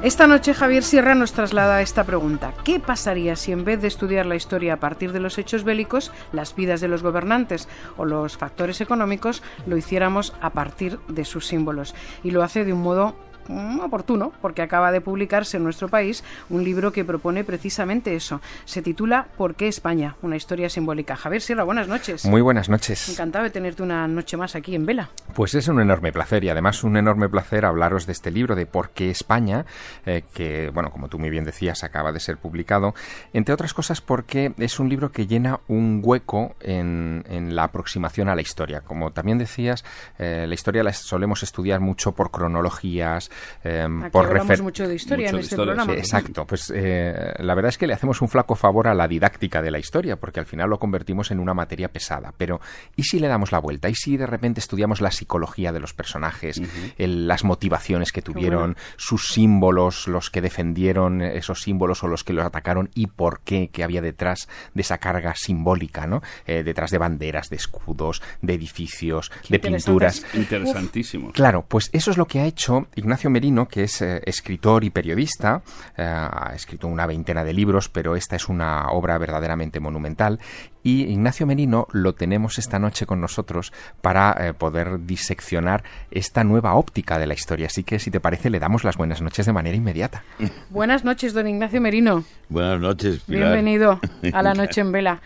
Esta noche Javier Sierra nos traslada esta pregunta. ¿Qué pasaría si en vez de estudiar la historia a partir de los hechos bélicos, las vidas de los gobernantes o los factores económicos, lo hiciéramos a partir de sus símbolos? Y lo hace de un modo Mm, oportuno, porque acaba de publicarse en nuestro país un libro que propone precisamente eso. Se titula ¿Por qué España? Una historia simbólica. Javier Sierra, buenas noches. Muy buenas noches. Encantado de tenerte una noche más aquí en Vela. Pues es un enorme placer y además un enorme placer hablaros de este libro de ¿Por qué España? Eh, que, bueno, como tú muy bien decías, acaba de ser publicado. Entre otras cosas porque es un libro que llena un hueco en, la aproximación a la historia. Como también decías, eh, la historia la solemos estudiar mucho por cronologías, Em, por hablamos mucho de historia en este programa. exacto, pues eh, la verdad es que le hacemos un flaco favor a la didáctica de la historia, porque al final lo convertimos en una materia pesada. Pero, ¿y si le damos la vuelta? ¿Y si de repente estudiamos la psicología de los personajes, las motivaciones que tuvieron, sus símbolos, los que defendieron esos símbolos o los que los atacaron y por qué, qué había detrás de esa carga simbólica, ¿no? Eh, detrás de banderas, de escudos, de edificios, de pinturas. Interesantísimo. Claro, pues eso es lo que ha hecho Ignacio Merino, que es eh, escritor y periodista, eh, ha escrito una veintena de libros, pero esta es una obra verdaderamente monumental. Y Ignacio Merino lo tenemos esta noche con nosotros para eh, poder diseccionar esta nueva óptica de la historia. Así que, si te parece, le damos las buenas noches de manera inmediata. Buenas noches, don Ignacio Merino. Buenas noches. Bienvenido a la noche en vela.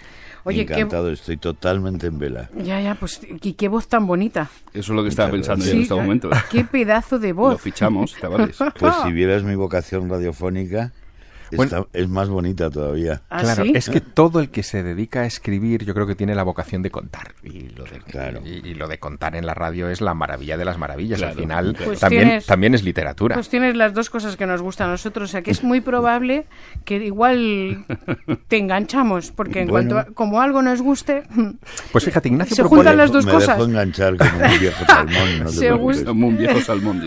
Oye, Encantado, estoy totalmente en vela. Ya, ya, pues y qué voz tan bonita. Eso es lo que estaba pensando yo en este momento. Qué pedazo de voz. Lo fichamos, chavales. Pues si vieras mi vocación radiofónica, es más bonita todavía. ¿Ah, claro, es que todo el que se dedica a escribir, yo creo que tiene la vocación de contar. Y lo de, claro. y, lo de contar en la radio es la maravilla de las maravillas. Al final pues también, también es literatura. Pues tienes las dos cosas que nos gustan a nosotros. O sea, que es muy probable que igual te enganchamos, porque en cuanto como algo nos guste. Pues fíjate, Ignacio se juntan las dos me cosas. Dejo enganchar como un viejo salmón. No se como un viejo salmón.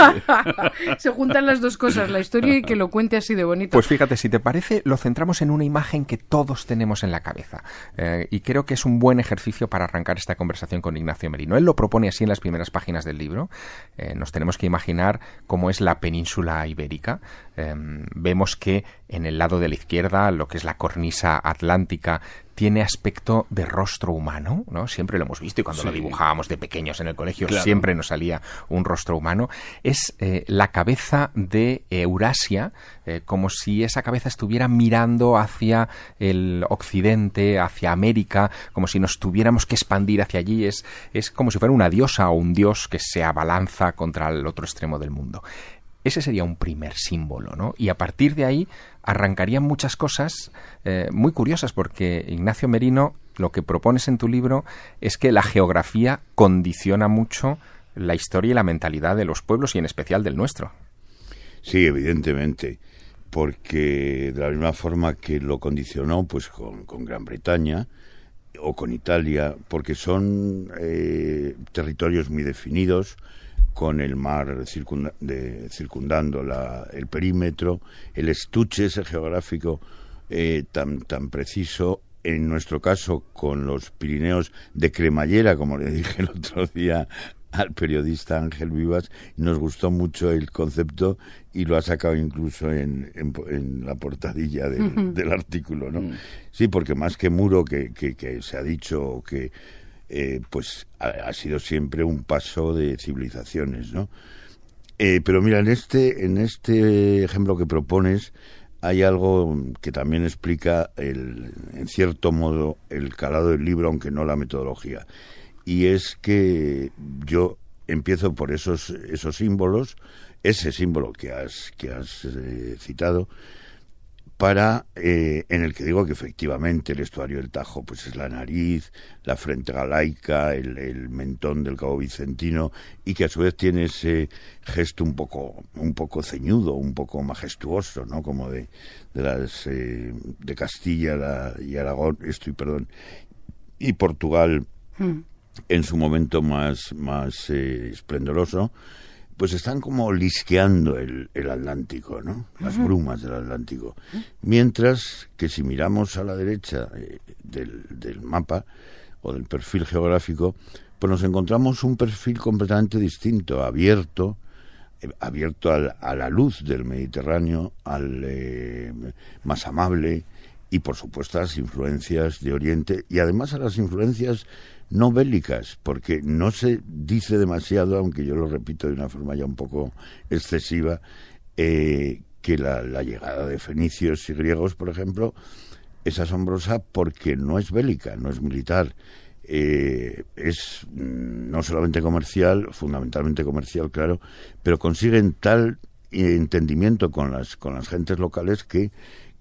se juntan las dos cosas, la historia y que lo cuente así de bonito. Pues fíjate, si te parece, lo centramos en una imagen que todos tenemos en la cabeza. Eh, y creo que es un buen ejercicio para arrancar esta conversación con Ignacio Merino. Él lo propone así en las primeras páginas del libro. Eh, nos tenemos que imaginar cómo es la península ibérica. Em, vemos que en el lado de la izquierda, lo que es la cornisa atlántica, tiene aspecto de rostro humano, ¿no? Siempre lo hemos visto y cuando lo dibujábamos de pequeños en el colegio siempre nos salía un rostro humano. Es eh, la cabeza de Eurasia, eh, como si esa cabeza estuviera mirando hacia el occidente, hacia América, como si nos tuviéramos que expandir hacia allí. Es, es como si fuera una diosa o un dios que se abalanza contra el otro extremo del mundo. Ese sería un primer símbolo, ¿no? Y a partir de ahí arrancarían muchas cosas eh, muy curiosas, porque Ignacio Merino, lo que propones en tu libro es que la geografía condiciona mucho la historia y la mentalidad de los pueblos y en especial del nuestro. Sí, evidentemente, porque de la misma forma que lo condicionó pues con, Gran Bretaña o con Italia, porque son eh, territorios muy definidos, con el mar circundando el perímetro, el estuche ese geográfico eh, tan, tan preciso, en nuestro caso con los Pirineos de cremallera, como le dije el otro día al periodista Ángel Vivas, nos gustó mucho el concepto y lo ha sacado incluso en, en, la portadilla del artículo, ¿no? Mm. Sí, porque más que muro que, que, que se ha dicho que eh, pues ha, sido siempre un paso de civilizaciones, ¿no? Eh, pero mira, en este, en este ejemplo que propones hay algo que también explica, el, en cierto modo, el calado del libro, aunque no la metodología. Y es que yo empiezo por esos, esos símbolos, ese símbolo que has, que has eh, citado, para eh, en el que digo que efectivamente el estuario del Tajo pues es la nariz, la frente galaica, el, mentón del Cabo Vicentino y que a su vez tiene ese gesto un poco un poco ceñudo, un poco majestuoso, ¿no? Como de, de las eh, de Castilla y Aragón, estoy perdón, y Portugal hmm. en su momento más más eh, esplendoroso pues están como lisqueando el, el Atlántico, ¿no? Las brumas del Atlántico. Mientras que si miramos a la derecha eh, del, del, mapa o del perfil geográfico, pues nos encontramos un perfil completamente distinto, abierto eh, abierto a la luz del Mediterráneo, al eh, más amable y por supuesto a las influencias de Oriente y además a las influencias no bélicas, porque no se dice demasiado, aunque yo lo repito de una forma ya un poco excesiva, eh, que la, llegada de fenicios y griegos, por ejemplo, es asombrosa porque no es bélica, no es militar. Eh, es mm, no solamente comercial, fundamentalmente comercial, claro, pero consiguen tal entendimiento con las, con las gentes locales que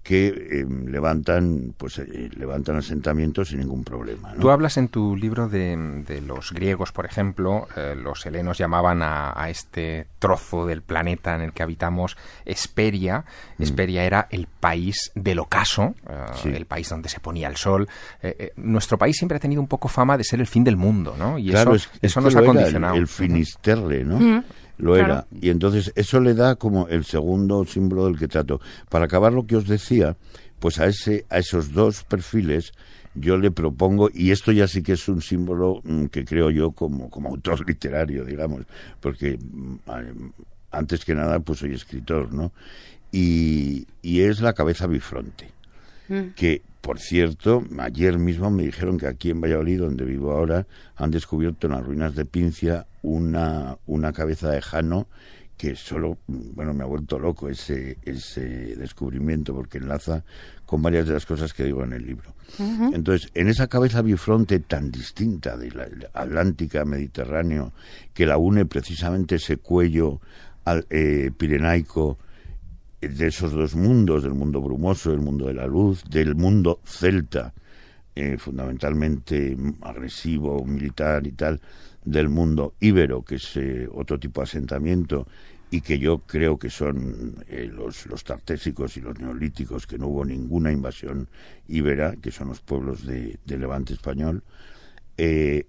que em, levantan pues eh, levantan asentamientos sin ningún problema. Tú hablas en tu libro de, los griegos, por ejemplo, eh, los helenos llamaban a, este trozo del planeta en el que habitamos Esperia. Mm. Esperia era el país del ocaso, eh, el país donde se ponía el sol. nuestro país siempre ha tenido un poco fama de ser el fin del mundo, ¿no? Y eso, eso nos ha condicionado. El, Finisterre, ¿no? Mm lo era. Y entonces eso le da como el segundo símbolo del que trato. Para acabar lo que os decía, pues a, ese, a esos dos perfiles yo le propongo, y esto ya sí que es un símbolo mm, que creo yo como, como autor literario, digamos, porque mm, antes que nada pues soy escritor, ¿no? Y, y es la cabeza bifronte, mm. que por cierto, ayer mismo me dijeron que aquí en Valladolid, donde vivo ahora, han descubierto en las ruinas de Pincia una, una cabeza de Jano que solo, bueno, me ha vuelto loco ese, ese descubrimiento porque enlaza con varias de las cosas que digo en el libro. Entonces, en esa cabeza bifronte tan distinta de la Atlántica, Mediterráneo, que la une precisamente ese cuello al, eh, pirenaico de esos dos mundos, del mundo brumoso, del mundo de la luz, del mundo celta, eh, fundamentalmente agresivo, militar y tal, del mundo íbero, que es eh, otro tipo de asentamiento, y que yo creo que son eh, los, tartésicos y los neolíticos, que no hubo ninguna invasión íbera, que son los pueblos de, de Levante español.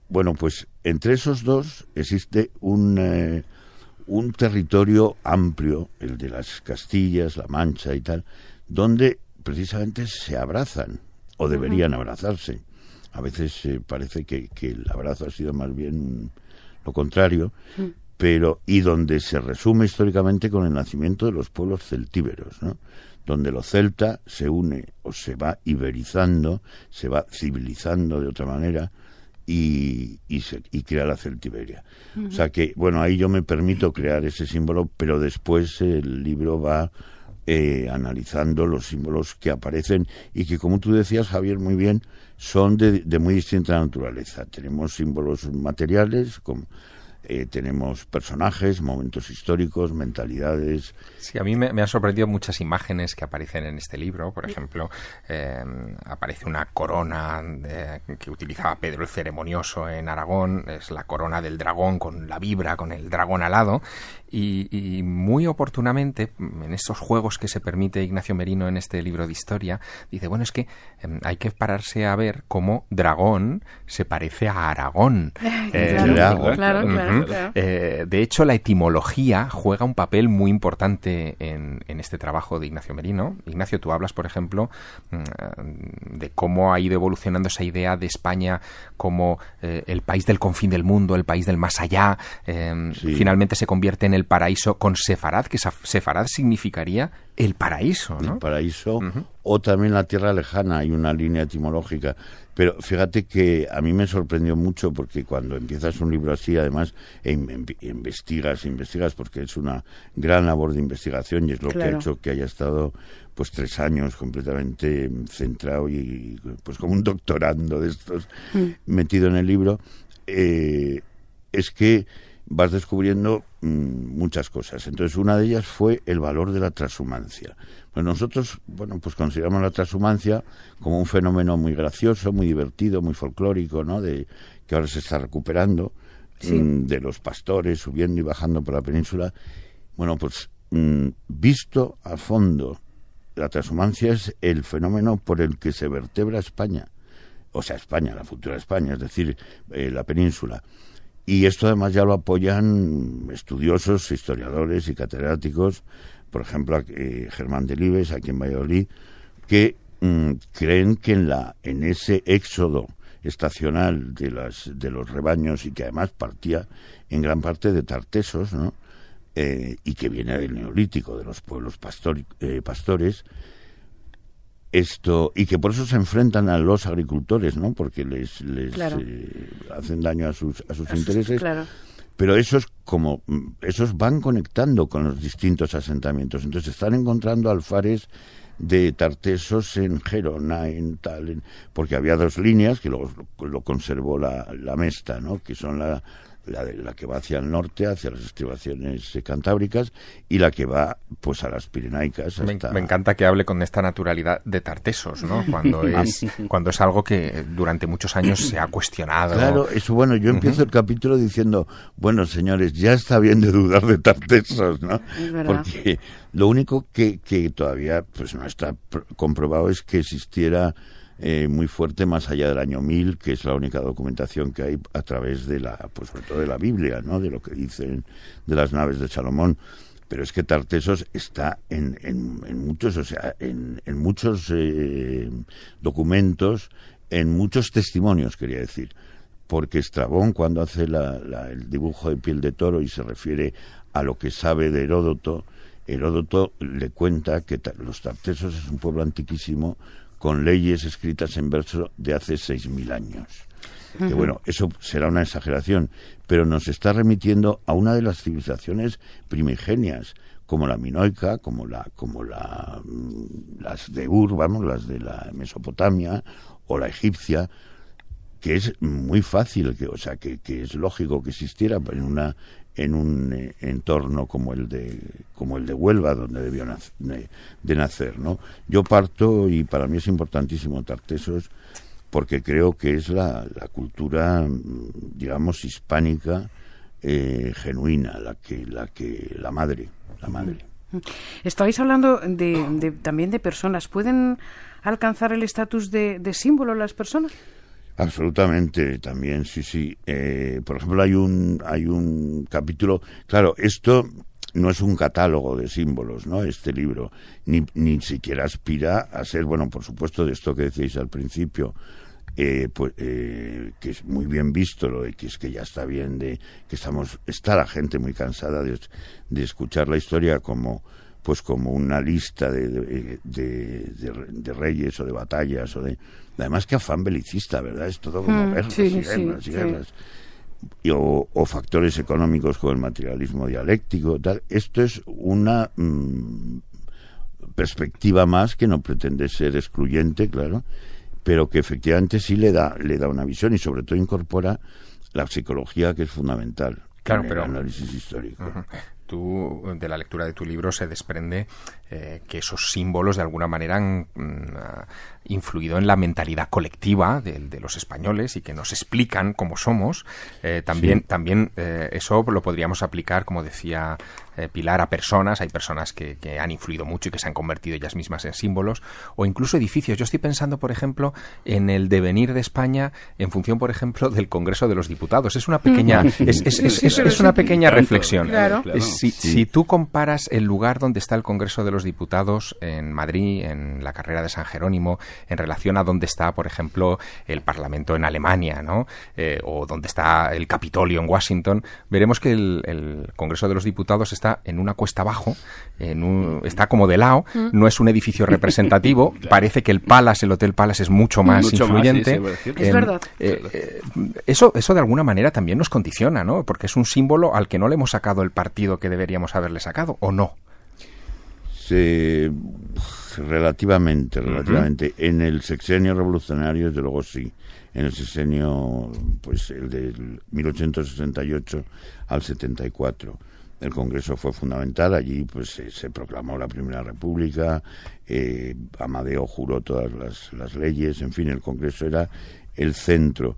bueno, pues entre esos dos existe un un territorio amplio, el de las Castillas, La Mancha y tal, donde precisamente se abrazan o deberían abrazarse. A veces eh, parece que, el abrazo ha sido más bien lo contrario, mm. pero y donde se resume históricamente con el nacimiento de los pueblos celtíberos, ¿no? donde lo celta se une o se va iberizando, se va civilizando de otra manera, y, y, y crea la celtiberia. O sea que, bueno, ahí yo me permito crear ese símbolo, pero después el libro va eh, analizando los símbolos que aparecen y que, como tú decías, Javier, muy bien, son de, de muy distinta naturaleza. Tenemos símbolos materiales, como eh, tenemos personajes, momentos históricos, mentalidades. Sí, a mí me, han sorprendido muchas imágenes que aparecen en este libro. Por ejemplo, eh, aparece una corona que utilizaba Pedro el Ceremonioso en Aragón. Es la corona del dragón con la vibra, con el dragón alado. Y, muy oportunamente, en estos juegos que se permite Ignacio Merino en este libro de historia, dice, bueno, es que em, hay que pararse a ver cómo dragón se parece a Aragón. claro, claro. Eh, de hecho, la etimología juega un papel muy importante en, este trabajo de Ignacio Merino. Ignacio, tú hablas, por ejemplo, mm, de cómo ha ido evolucionando esa idea de España como eh, el país del confín del mundo, el país del más allá. Em, finalmente se convierte en el paraíso con Sefarad, que Sefarad significaría el paraíso, ¿no? El paraíso o también la tierra lejana, hay una línea etimológica. Pero fíjate que a mí me sorprendió mucho porque cuando empiezas un libro así, además, e investigas, investigas, porque es una gran labor de investigación y es lo que ha hecho que haya estado pues tres años completamente centrado y pues como un doctorando de estos mm. metido en el libro, eh, es que vas descubriendo mm, muchas cosas. Entonces, una de ellas fue el valor de la transhumancia. Pues nosotros, bueno, pues consideramos la transhumancia como un fenómeno muy gracioso, muy divertido, muy folclórico, ¿no? De que ahora se está recuperando mm, de los pastores subiendo y bajando por la península. Bueno, pues mm, visto a fondo, la transhumancia es el fenómeno por el que se vertebra España, o sea, España, la futura España, es decir, eh, la península. Y esto además ya lo apoyan estudiosos, historiadores y catedráticos, por ejemplo, eh, Germán Delibes, aquí en Valladolid, que mm, creen que en, la, en ese éxodo estacional de, las, de los rebaños y que además partía en gran parte de tartesos, ¿no? eh, y que viene del neolítico, de los pueblos eh, pastores, esto y que por eso se enfrentan a los agricultores, ¿no? Porque les, les eh, hacen daño a sus, a sus intereses. Pero esos como esos van conectando con los distintos asentamientos. Entonces están encontrando alfares de Tartesos en Gerona, en tal, porque había dos líneas que luego lo, conservó la, la Mesta, ¿no? Que son la, la, de, la que va hacia el norte, hacia las estribaciones eh, cantábricas, y la que va pues a las pirenaicas. Me, encanta que hable con esta naturalidad de Tartesos, ¿no? Cuando es, cuando es algo que durante muchos años se ha cuestionado. Claro, eso bueno, yo empiezo el capítulo diciendo, bueno, señores, ya está bien de dudar de Tartesos, ¿no? Porque lo único que, que todavía pues no está comprobado es que existiera eh, muy fuerte más allá del año 1000, que es la única documentación que hay a través de la, pues sobre todo de la Biblia, ¿no? De lo que dicen de las naves de Salomón. Pero es que Tartesos está en, en, muchos, o sea, en, en muchos eh, documentos, en muchos testimonios, quería decir. Porque Estrabón, cuando hace el dibujo de piel de toro y se refiere a lo que sabe de Heródoto, Heródoto le cuenta que los tartesos es un pueblo antiquísimo con leyes escritas en verso de hace 6.000 años. Que bueno, eso será una exageración, pero nos está remitiendo a una de las civilizaciones primigenias, como la minoica, como la, como la, mm, las de Ur, vamos, las de la Mesopotamia o la egipcia, que es muy fácil, que, o sea, que, que es lógico que existiera en una en un eh, entorno como el de como el de Huelva donde debió de, nacer no yo parto y para mí es importantísimo Tartesos porque creo que es la, la cultura mm, digamos hispánica eh, genuina la que la que la madre la madre. Estabais hablando de, también de personas. Pueden alcanzar el estatus de, de símbolo las personas Absolutamente, también, sí, sí. Eh, por ejemplo, hay un, hay un capítulo, claro, esto no es un catálogo de símbolos, ¿no? Este libro, ni, ni siquiera aspira a ser, bueno, por supuesto, de esto que decíais al principio, eh, pues, eh, que es muy bien visto lo de que es que ya está bien de que estamos está la gente muy cansada de, de escuchar la historia como pues como una lista de, de, de, reyes o de batallas o de además que afán belicista verdad es todo como mm, guerras y guerras y guerras o, factores económicos como el materialismo dialéctico tal. Esto es una mm, perspectiva más que no pretende ser excluyente claro pero que efectivamente sí le da le da una visión y sobre todo incorpora la psicología que es fundamental claro pero el análisis histórico de la lectura de tu libro, se desprende eh, que esos símbolos de alguna manera han mm, influido en la mentalidad colectiva de, los españoles y que nos explican cómo somos. Eh, también también eh, eso lo podríamos aplicar, como decía Pilar, a personas. Hay personas que, que, han influido mucho y que se han convertido ellas mismas en símbolos, o incluso edificios. Yo estoy pensando, por ejemplo, en el devenir de España en función, por ejemplo, del Congreso de los Diputados. Es una pequeña, es, es, es, es una pequeña reflexión. Claro. Si, si tú comparas el lugar donde está el Congreso de los Diputados en Madrid, en la carrera de San Jerónimo, en relación a donde está, por ejemplo, el Parlamento en Alemania, ¿no? Eh, o donde está el Capitolio en Washington, veremos que el, Congreso de los Diputados está en una cuesta abajo, en un, está como de lado, mm. no es un edificio representativo, parece que el Palace, el Hotel Palace es mucho más influyente. es verdad. Eh, eh, eso, eso de alguna manera también nos condiciona, ¿no? Porque es un símbolo al que no le hemos sacado el partido que deberíamos haberle sacado, ¿o no? Relativamente, relativamente. En el sexenio revolucionario, desde luego sí. En el sexenio, pues el del 1868 al 74. El Congreso fue fundamental, allí pues se, proclamó la Primera República, eh, Amadeo juró todas las, las leyes, en fin, el Congreso era el centro.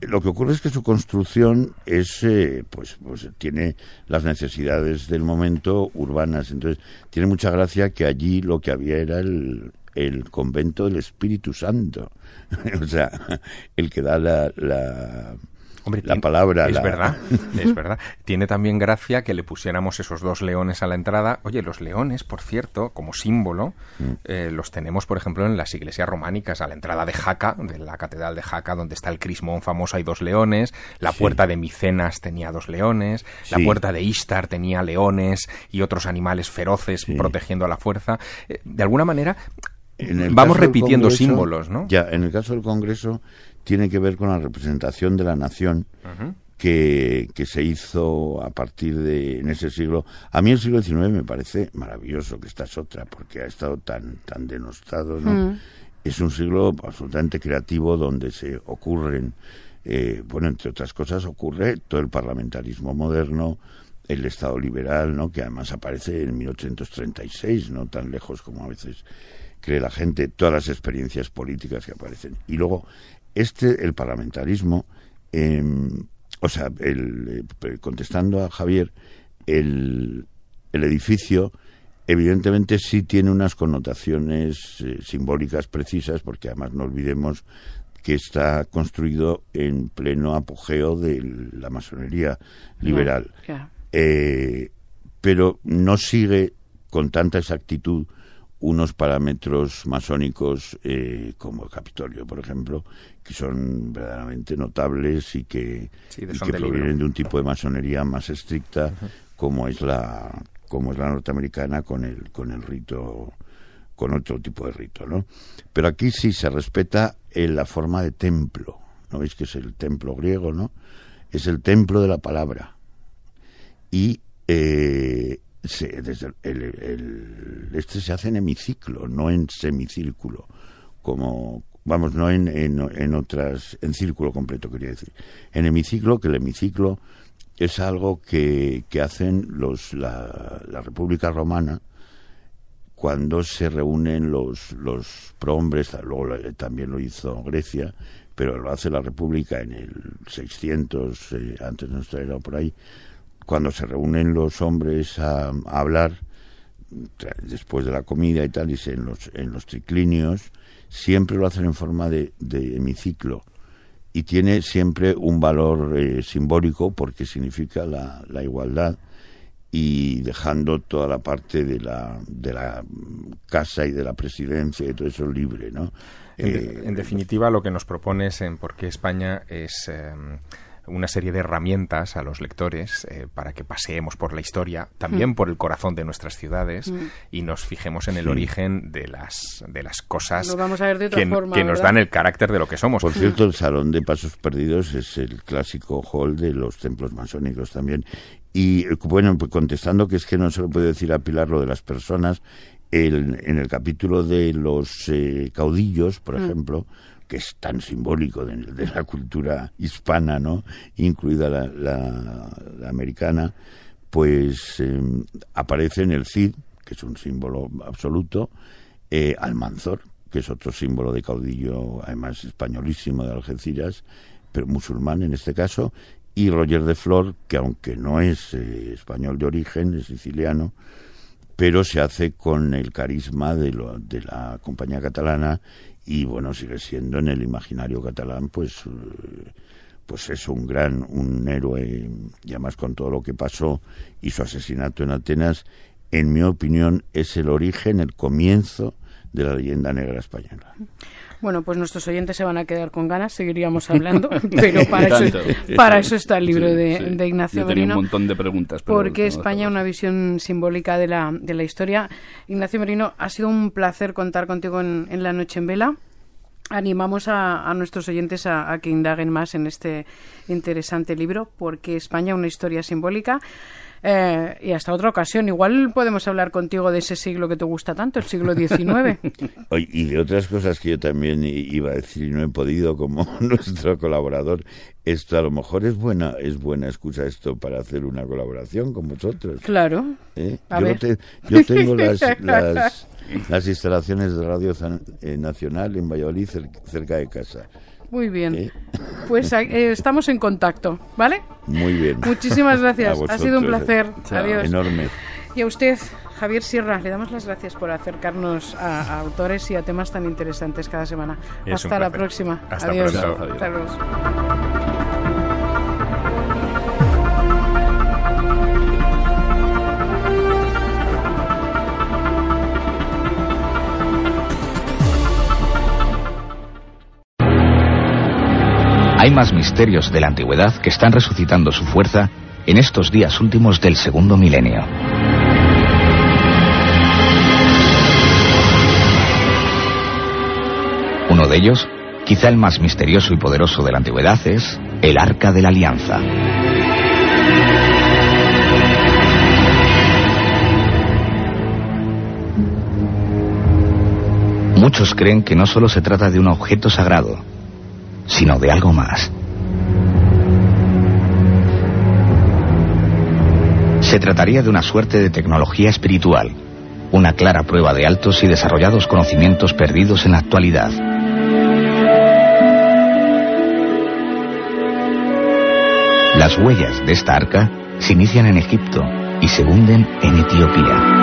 Lo que ocurre es que su construcción es, eh, pues, pues tiene las necesidades del momento urbanas. Entonces, tiene mucha gracia que allí lo que había era el, convento del Espíritu Santo. o sea, el que da la la palabra. Es verdad, es verdad. Tiene también gracia que le pusiéramos esos dos leones a la entrada. Oye, los leones, por cierto, como símbolo, mm. eh, los tenemos, por ejemplo, en las iglesias románicas. A la entrada de Jaca, de la catedral de Jaca, donde está el crismón famoso, hay dos leones. La puerta de Micenas tenía dos leones. La puerta de Istar tenía leones y otros animales feroces protegiendo a la fuerza. Eh, de alguna manera, vamos repitiendo símbolos, ¿no? Ya, en el caso del Congreso tiene que ver con la representación de la nación que, que, se hizo a partir de en ese siglo. A mí el siglo XIX me parece maravilloso, que esta es otra, porque ha estado tan, tan denostado, ¿no? Mm. Es un siglo absolutamente creativo donde se ocurren, eh, bueno, entre otras cosas, ocurre todo el parlamentarismo moderno, el Estado liberal, ¿no? que además aparece en 1836, no tan lejos como a veces cree la gente, todas las experiencias políticas que aparecen. Y luego este, el parlamentarismo, em, o sea, el, eh, contestando a Javier, el, el, edificio evidentemente sí tiene unas connotaciones eh, simbólicas precisas, porque además no olvidemos que está construido en pleno apogeo de la masonería liberal. Eh, pero no sigue con tanta exactitud unos parámetros masónicos eh, como el Capitolio, por ejemplo, que son verdaderamente notables y que, provienen de un tipo de masonería más estricta, como es la como es la norteamericana con el con el rito con otro tipo de rito, ¿no? Pero aquí sí se respeta en la forma de templo, ¿no veis que es el templo griego, ¿no? Es el templo de la palabra y eh, desde el, este se hace en hemiciclo, no en semicírculo, como vamos, no en, en, otras, en círculo completo quería decir. En hemiciclo, que el hemiciclo es algo que, que hacen los, la, la República Romana cuando se reúnen los, los prohombres, luego también lo hizo Grecia, pero lo hace la República en el 600, eh, antes de nuestra era por ahí, cuando se reúnen los hombres a, hablar después de la comida y tal, y en los, en los triclinios, siempre lo hacen en forma de, hemiciclo y tiene siempre un valor eh, simbólico porque significa la, la, igualdad y dejando toda la parte de la, de la casa y de la presidencia y todo eso libre, ¿no? En, eh, definitiva, lo que nos propones en por qué España es... Em, una serie de herramientas a los lectores eh, para que paseemos por la historia, también mm. por el corazón de nuestras ciudades mm. y nos fijemos en el origen de las, de las cosas que, nos dan el carácter de lo que somos. Por cierto, el Salón de Pasos Perdidos es el clásico hall de los templos masónicos también. Y bueno, pues contestando que es que no se lo puede decir a Pilar lo de las personas, el, en el capítulo de los eh, caudillos, por mm. ejemplo, que es tan simbólico de, la cultura hispana, ¿no? incluida la, americana, pues em, aparece en el Cid, que es un símbolo absoluto, eh, Almanzor, que es otro símbolo de caudillo, además españolísimo de Algeciras, pero musulmán en este caso, y Roger de Flor, que aunque no es eh, español de origen, es siciliano, pero se hace con el carisma de, lo, de la compañía catalana y bueno, sigue siendo en el imaginario catalán, pues, eh, pues es un gran, un héroe, y además con todo lo que pasó y su asesinato en Atenas, en mi opinión, es el origen, el comienzo de la leyenda negra española. Bueno, pues nuestros oyentes se van a quedar con ganas, seguiríamos hablando, pero para, eso, para eso está el libro de, de, Ignacio Merino. un montón de preguntas. porque España, una visión simbólica de la, de la historia. Ignacio Merino, ha sido un placer contar contigo en, en la noche en vela animamos a, a, nuestros oyentes a, a, que indaguen más en este interesante libro, porque España, una historia simbólica. Eh, y hasta otra ocasión. Igual podemos hablar contigo de ese siglo que te gusta tanto, el siglo XIX. y de otras cosas que yo también iba a decir y no he podido, como nuestro colaborador. Esto a lo mejor es buena, es buena excusa esto para hacer una colaboración con vosotros. Claro. ¿Eh? Yo, yo, tengo las, las, instalaciones de Radio eh, Nacional en Valladolid, cerca de casa. Muy bien. Pues eh, estamos en contacto, ¿vale? Muy bien. Muchísimas gracias. Ha sido un placer. Adiós. Enorme. Y a usted, Javier Sierra, le damos las gracias por acercarnos a, autores y a temas tan interesantes cada semana. Hasta la próxima. Hasta Adiós. Adiós. Hay más misterios de la antigüedad que están resucitando su fuerza en estos días últimos del segundo milenio. Uno de ellos, quizá el más misterioso y poderoso de la antigüedad, es el Arca de la Alianza. Muchos creen que no solo se trata de un objeto sagrado, sino de algo más. Se trataría de una suerte de tecnología espiritual, una clara prueba de altos y desarrollados conocimientos perdidos en la actualidad. Las huellas de esta arca se inician en Egipto y se hunden en Etiopía.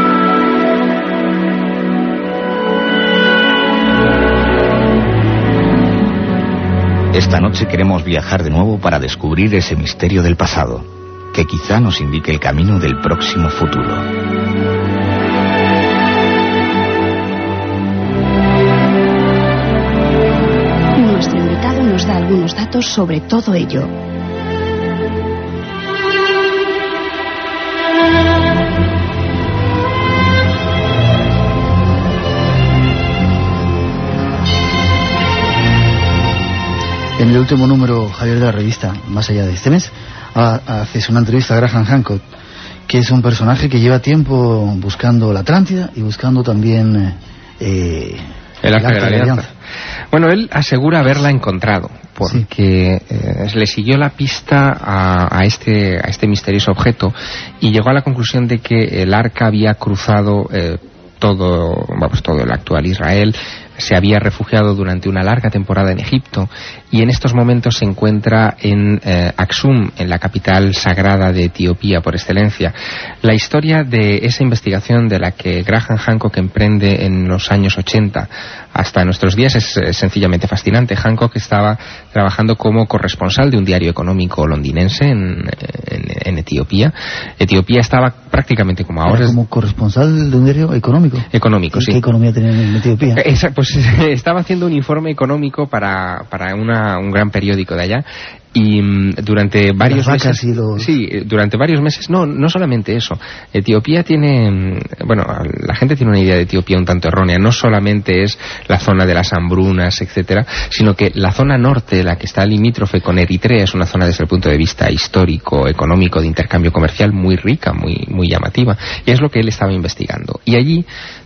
Esta noche queremos viajar de nuevo para descubrir ese misterio del pasado, que quizá nos indique el camino del próximo futuro. Nuestro invitado nos da algunos datos sobre todo ello. En el último número, Javier, de la revista, más allá de este mes, haces una entrevista a Graham Hancock, que es un personaje que lleva tiempo buscando la Atlántida y buscando también eh, el Arca de la Alianza. Bueno, él asegura haberla encontrado, porque eh, le siguió la pista a, este, a este misterioso objeto y llegó a la conclusión de que el arca había cruzado eh, todo, vamos, todo el actual Israel, se había refugiado durante una larga temporada en Egipto y en estos momentos se encuentra en eh, Aksum, en la capital sagrada de Etiopía por excelencia. La historia de esa investigación de la que Graham Hancock emprende en los años 80 hasta nuestros días es, sencillamente fascinante. Hancock estaba trabajando como corresponsal de un diario económico londinense en, Etiopía. Etiopía estaba prácticamente como ahora. ¿Como corresponsal de un diario económico? Económico, sí. ¿Qué economía tenía en Etiopía? pues estaba haciendo un informe económico para, para un gran periódico de allá y mm, durante varios meses sí durante varios meses. No no solamente eso. Etiopía tiene mm, bueno la gente tiene una idea de Etiopía un tanto errónea. No solamente es la zona de las hambrunas etcétera sino que la zona norte la que está limítrofe con Eritrea es una zona desde el punto de vista histórico económico de intercambio comercial muy rica muy muy llamativa. Y es lo que él estaba investigando. Y allí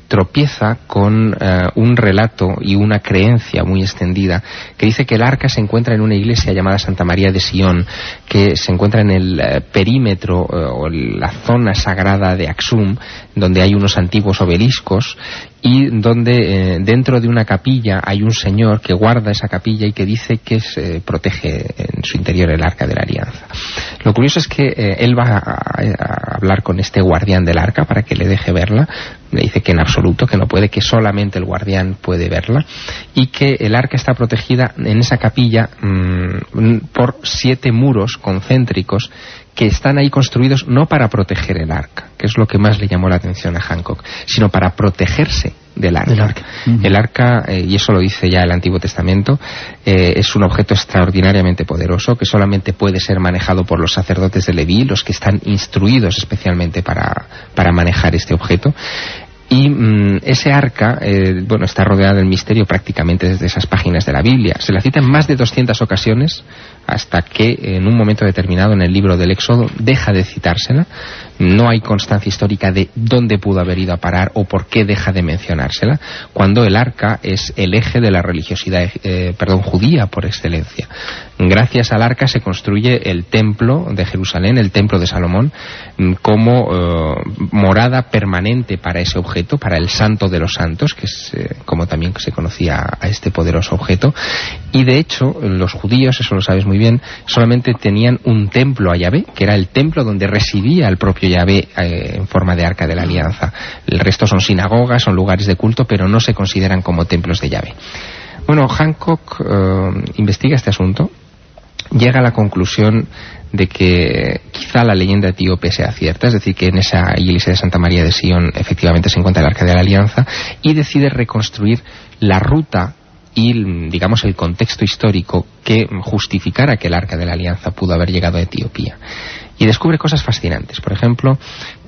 tropieza con eh, un relato y una creencia muy extendida que dice que el arca se encuentra en una iglesia llamada Santa María de Sion, que se encuentra en el eh, perímetro eh, o la zona sagrada de Axum, donde hay unos antiguos obeliscos y donde eh, dentro de una capilla hay un señor que guarda esa capilla y que dice que se protege en su interior el arca de la alianza. Lo curioso es que eh, él va a, hablar con este guardián del arca para que le deje verla. Le dice que en absoluto, que no puede, que solamente el guardián puede verla y que el arca está protegida en esa capilla mm, por siete muros concéntricos que están ahí construidos no para proteger el arca, que es lo que más le llamó la atención a Hancock, sino para protegerse del arca. El arca, eh, y eso lo dice ya el Antiguo Testamento, eh, es un objeto extraordinariamente poderoso que solamente puede ser manejado por los sacerdotes de Leví, los que están instruidos especialmente para, para manejar este objeto. Y mm, ese arca, eh, bueno, está rodeada del misterio prácticamente desde esas páginas de la Biblia. Se la cita en más de 200 ocasiones hasta que en un momento determinado en el libro del Éxodo deja de citársela. No hay constancia histórica de dónde pudo haber ido a parar o por qué deja de mencionársela, cuando el arca es el eje de la religiosidad eh, perdón, judía por excelencia. Gracias al arca se construye el templo de Jerusalén, el templo de Salomón, mm, como eh, morada permanente para ese objeto, para el santo de los santos, que es eh, como también se conocía a este poderoso objeto. Y de hecho, los judíos, eso lo sabes muy solamente tenían un templo a Yahvé, que era el templo donde residía el propio Yahvé eh, en forma de arca de la alianza. El resto son sinagogas, son lugares de culto, pero no se consideran como templos de Yahvé. Bueno, Hancock investiga este asunto llega a la conclusión de que quizá la leyenda etíope sea cierta, es decir, que en esa iglesia de Santa María de Sion efectivamente se encuentra el Arca de la Alianza y decide reconstruir la ruta y, digamos, el contexto histórico que justificara que el Arca de la Alianza pudo haber llegado a Etiopía. Y descubre cosas fascinantes. Por ejemplo,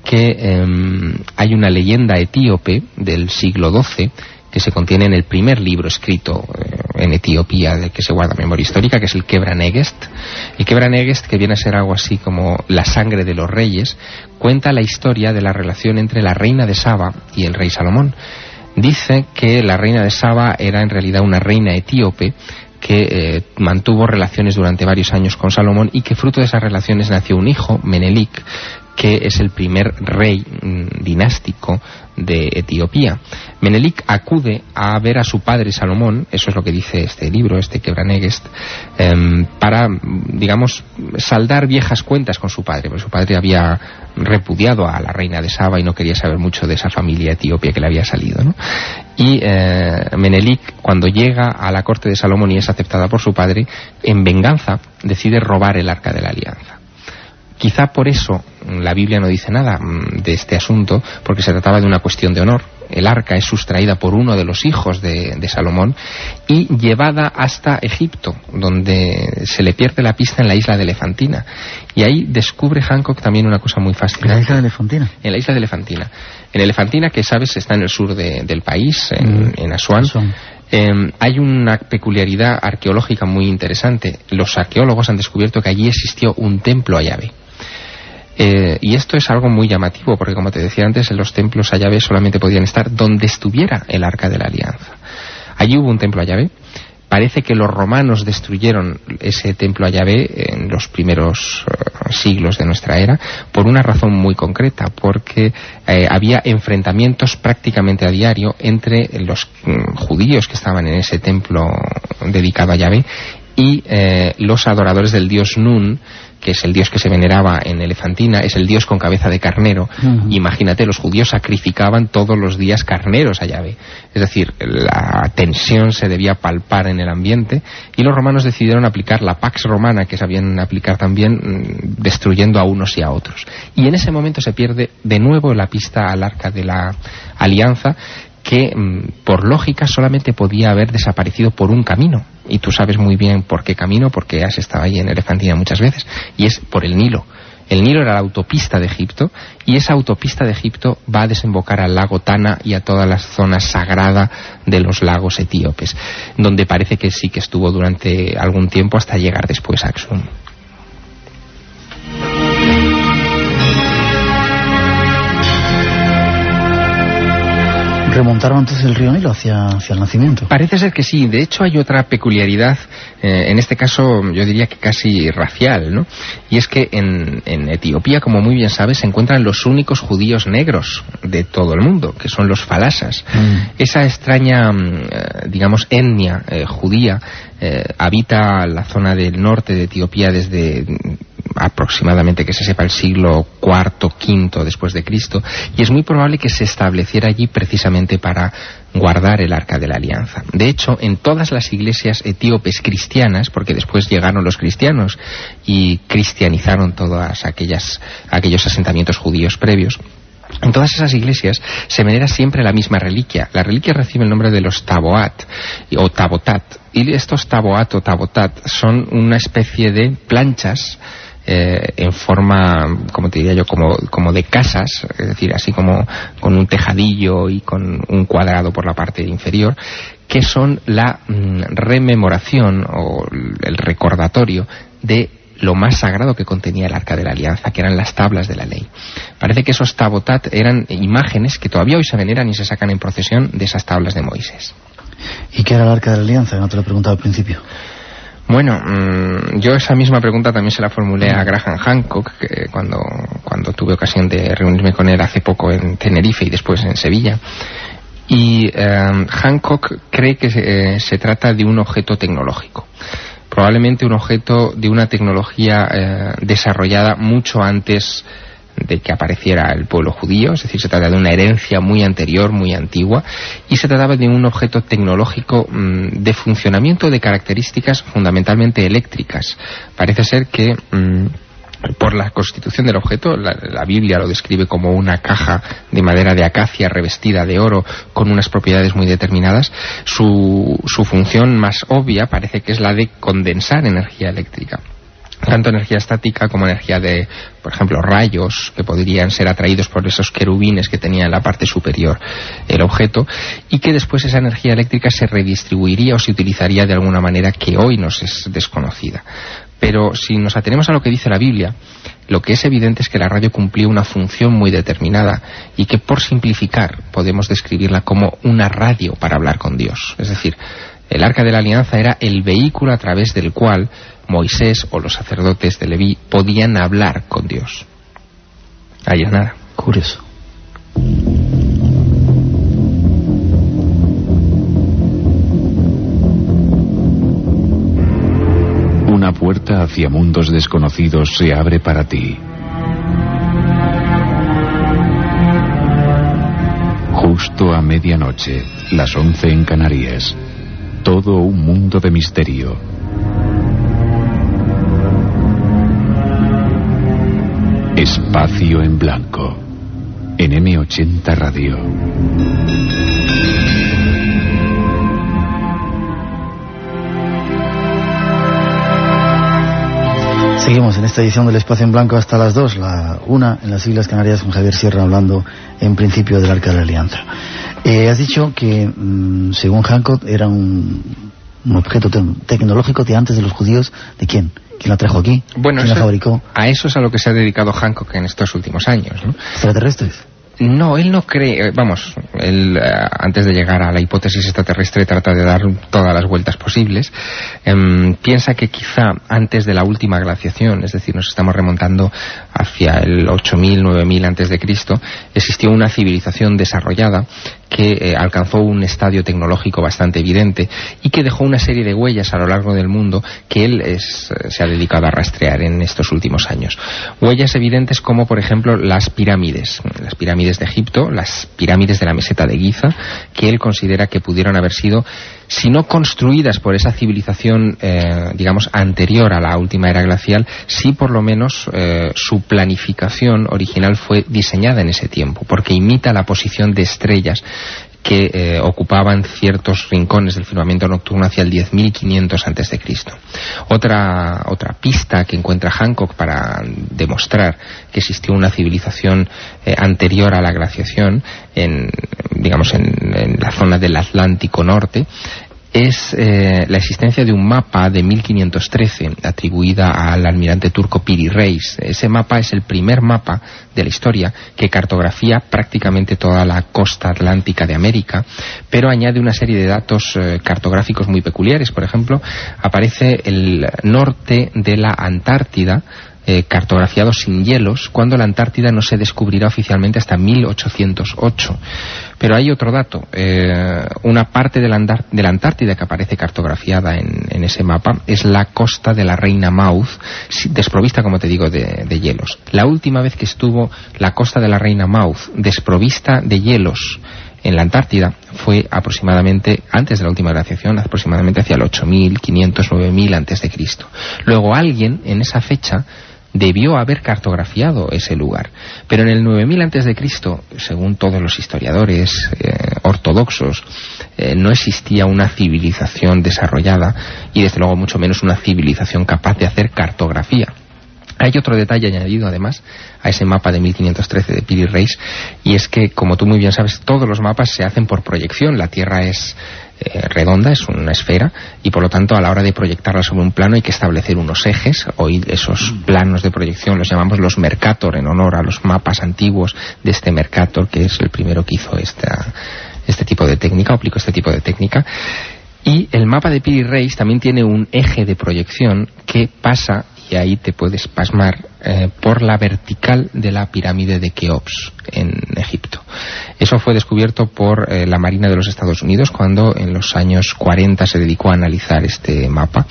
que em, hay una leyenda etíope del siglo XII que se contiene en el primer libro escrito eh, en Etiopía de que se guarda memoria histórica, que es el Kebranegest. El Kebranegest, que viene a ser algo así como la sangre de los reyes, cuenta la historia de la relación entre la reina de Saba y el rey Salomón. Dice que la reina de Saba era en realidad una reina etíope que eh, mantuvo relaciones durante varios años con Salomón y que fruto de esas relaciones nació un hijo, Menelik, que es el primer rey mm, dinástico de Etiopía. Menelik acude a ver a su padre Salomón, eso es lo que dice este libro, este Quebranegest, em, para, digamos, saldar viejas cuentas con su padre, porque su padre había repudiado a la reina de Saba y no quería saber mucho de esa familia etíope que le había salido. Y eh, Menelik, cuando llega a la corte de Salomón y es aceptada por su padre, en venganza decide robar el arca de la alianza. Quizá por eso la Biblia no dice nada mm, de este asunto, porque se trataba de una cuestión de honor. El arca es sustraída por uno de los hijos de, Salomón y llevada hasta Egipto, donde se le pierde la pista en la isla de Elefantina. Y ahí descubre Hancock también una cosa muy fascinante. ¿En la isla de Elefantina? En la isla de Elefantina. En Elefantina, que sabes, está en el sur del país, en, mm. en Asuán. Em, hay una peculiaridad arqueológica muy interesante. Los arqueólogos han descubierto que allí existió un templo a llave. Eh, y esto es algo muy llamativo, porque como te decía antes, en los templos a llave solamente podían estar donde estuviera el arca de la alianza. Allí hubo un templo a llave. Parece que los romanos destruyeron ese templo a llave en los primeros eh, siglos de nuestra era por una razón muy concreta, porque eh, había enfrentamientos prácticamente a diario entre los mm, judíos que estaban en ese templo dedicado a llave y los adoradores del dios Nun, que es el dios que se veneraba en Elefantina, es el dios con cabeza de carnero. Imagínate, los judíos sacrificaban todos los días carneros a llave. Es decir, la tensión se debía palpar en el ambiente y los romanos decidieron aplicar la pax romana que sabían aplicar también mm, destruyendo a unos y a otros. Y en ese momento se pierde de nuevo la pista al arca de la alianza que mm, por lógica solamente podía haber desaparecido por un camino. Y tú sabes muy bien por qué camino, porque has estado ahí en Elefantina muchas veces, y es por el Nilo. El Nilo era la autopista de Egipto y esa autopista de Egipto va a desembocar al lago Tana y a toda la zona sagrada de los lagos etíopes, donde parece que sí que estuvo durante algún tiempo hasta llegar después a Aksum. ¿Remontaron entonces el río Nilo hacia, hacia, el nacimiento? Parece ser que sí. De hecho, hay otra peculiaridad, eh, en este caso yo diría que casi racial, ¿no? Y es que en, Etiopía, como muy bien sabes, se encuentran los únicos judíos negros de todo el mundo, que son los falasas. Mm. Esa extraña, mm, eh, digamos, etnia eh, judía habita la zona del norte de Etiopía desde aproximadamente que se sepa el siglo IV, V después de Cristo, y es muy probable que se estableciera allí precisamente para guardar el arca de la alianza. De hecho, en todas las iglesias etíopes cristianas, porque después llegaron los cristianos y cristianizaron todos aquellos asentamientos judíos previos, en todas esas iglesias se venera siempre la misma reliquia. La reliquia recibe el nombre de los taboat o tabotat. Y estos taboat o tabotat son una especie de planchas eh, en forma, como te diría yo, como, como de casas, es decir, así como con un tejadillo y con un cuadrado por la parte inferior, que son la mm, rememoración o el recordatorio de lo más sagrado que contenía el Arca de la Alianza, que eran las tablas de la ley. Parece que esos tabotat eran imágenes que todavía hoy se veneran y se sacan en procesión de esas tablas de Moisés. ¿Y qué era el Arca de la Alianza? No te lo he preguntado al principio. Bueno, mm, yo esa misma pregunta también se la formulé a Graham Hancock cuando, cuando tuve ocasión de reunirme con él hace poco en Tenerife y después en Sevilla. Y em, Hancock cree que se, se, trata de un objeto tecnológico. Probablemente un objeto de una tecnología eh, desarrollada mucho antes de que apareciera el pueblo judío, es decir, se trata de una herencia muy anterior, muy antigua, y se trataba de un objeto tecnológico mm, de funcionamiento de características fundamentalmente eléctricas. Parece ser que mm, por la constitución del objeto, la, Biblia lo describe como una caja de madera de acacia revestida de oro con unas propiedades muy determinadas, su, su función más obvia parece que es la de condensar energía eléctrica tanto energía estática como energía de, por ejemplo, rayos que podrían ser atraídos por esos querubines que tenía en la parte superior el objeto y que después esa energía eléctrica se redistribuiría o se utilizaría de alguna manera que hoy nos es desconocida. Pero si nos atenemos a lo que dice la Biblia, lo que es evidente es que la radio cumplía una función muy determinada y que por simplificar podemos describirla como una radio para hablar con Dios. Es decir, el arca de la alianza era el vehículo a través del cual Moisés o los sacerdotes de Leví podían hablar con Dios. Ahí es nada. Curioso. Una puerta hacia mundos desconocidos se abre para ti. Justo a medianoche, las once en Canarias. Todo un mundo de misterio. Espacio en blanco. En M80 Radio. Seguimos en esta edición del Espacio en Blanco hasta las 2, la una en las Islas Canarias con Javier Sierra hablando en principio del Arca de la Alianza. Eh, has dicho que, mm, según Hancock, era un, objeto tecnológico de antes de los judíos. ¿De quién? ¿Quién la trajo aquí? Bueno, ¿Quién la fabricó? A eso es a lo que se ha dedicado Hancock en estos últimos años. ¿no? ¿Extraterrestres? No, él no cree, eh, vamos, él eh, antes de llegar a la hipótesis extraterrestre trata de dar todas las vueltas posibles. Em, piensa que quizá antes de la última glaciación, es decir, nos estamos remontando hacia el 8000, 9000 antes de Cristo, existió una civilización desarrollada que eh, alcanzó un estadio tecnológico bastante evidente y que dejó una serie de huellas a lo largo del mundo que él se ha dedicado a rastrear en estos últimos años. Huellas evidentes como, por ejemplo, las pirámides. Las pirámides de Egipto, las pirámides de la meseta de Giza, que él considera que pudieron haber sido, si no construidas por esa civilización, eh, digamos, anterior a la última era glacial, sí por lo menos eh, su planificación original fue diseñada en ese tiempo, porque imita la posición de estrellas que eh, ocupaban ciertos rincones del firmamento nocturno hacia el 10.500 antes de Cristo. Otra, otra pista que encuentra Hancock para demostrar que existió una civilización eh, anterior a la glaciación en, digamos, en la zona del Atlántico Norte es eh, la existencia de un mapa de 1513 atribuida al almirante turco Piri Reis. Ese mapa es el primer mapa de la historia que cartografía prácticamente toda la costa atlántica de América, pero añade una serie de datos eh, cartográficos muy peculiares. Por ejemplo, aparece el norte de la Antártida, eh, sin hielos, cuando la Antártida no se descubrirá oficialmente hasta 1808. Pero hay otro dato. Eh, una parte de la, de la, Antártida que aparece cartografiada en, ese mapa es la costa de la Reina Mouth, desprovista, como te digo, de, de, hielos. La última vez que estuvo la costa de la Reina Mouth desprovista de hielos en la Antártida fue aproximadamente, antes de la última glaciación, aproximadamente hacia el 8500, 9000 antes de Cristo. Luego alguien en esa fecha debió haber cartografiado ese lugar. Pero en el 9000 antes de Cristo, según todos los historiadores eh, ortodoxos, eh, no existía una civilización desarrollada y desde luego mucho menos una civilización capaz de hacer cartografía. Hay otro detalle añadido, además, a ese mapa de 1513 de Piri Reis, y es que, como tú muy bien sabes, todos los mapas se hacen por proyección. La Tierra es eh, redonda, es una esfera, y por lo tanto, a la hora de proyectarla sobre un plano hay que establecer unos ejes. Hoy esos planos de proyección los llamamos los Mercator, en honor a los mapas antiguos de este Mercator, que es el primero que hizo esta, este tipo de técnica, aplicó este tipo de técnica. Y el mapa de Piri Reis también tiene un eje de proyección que pasa y ahí te puedes pasmar eh, por la vertical de la pirámide de Keops en Egipto. Eso fue descubierto por eh, la Marina de los Estados Unidos cuando en los años 40 se dedicó a analizar este mapa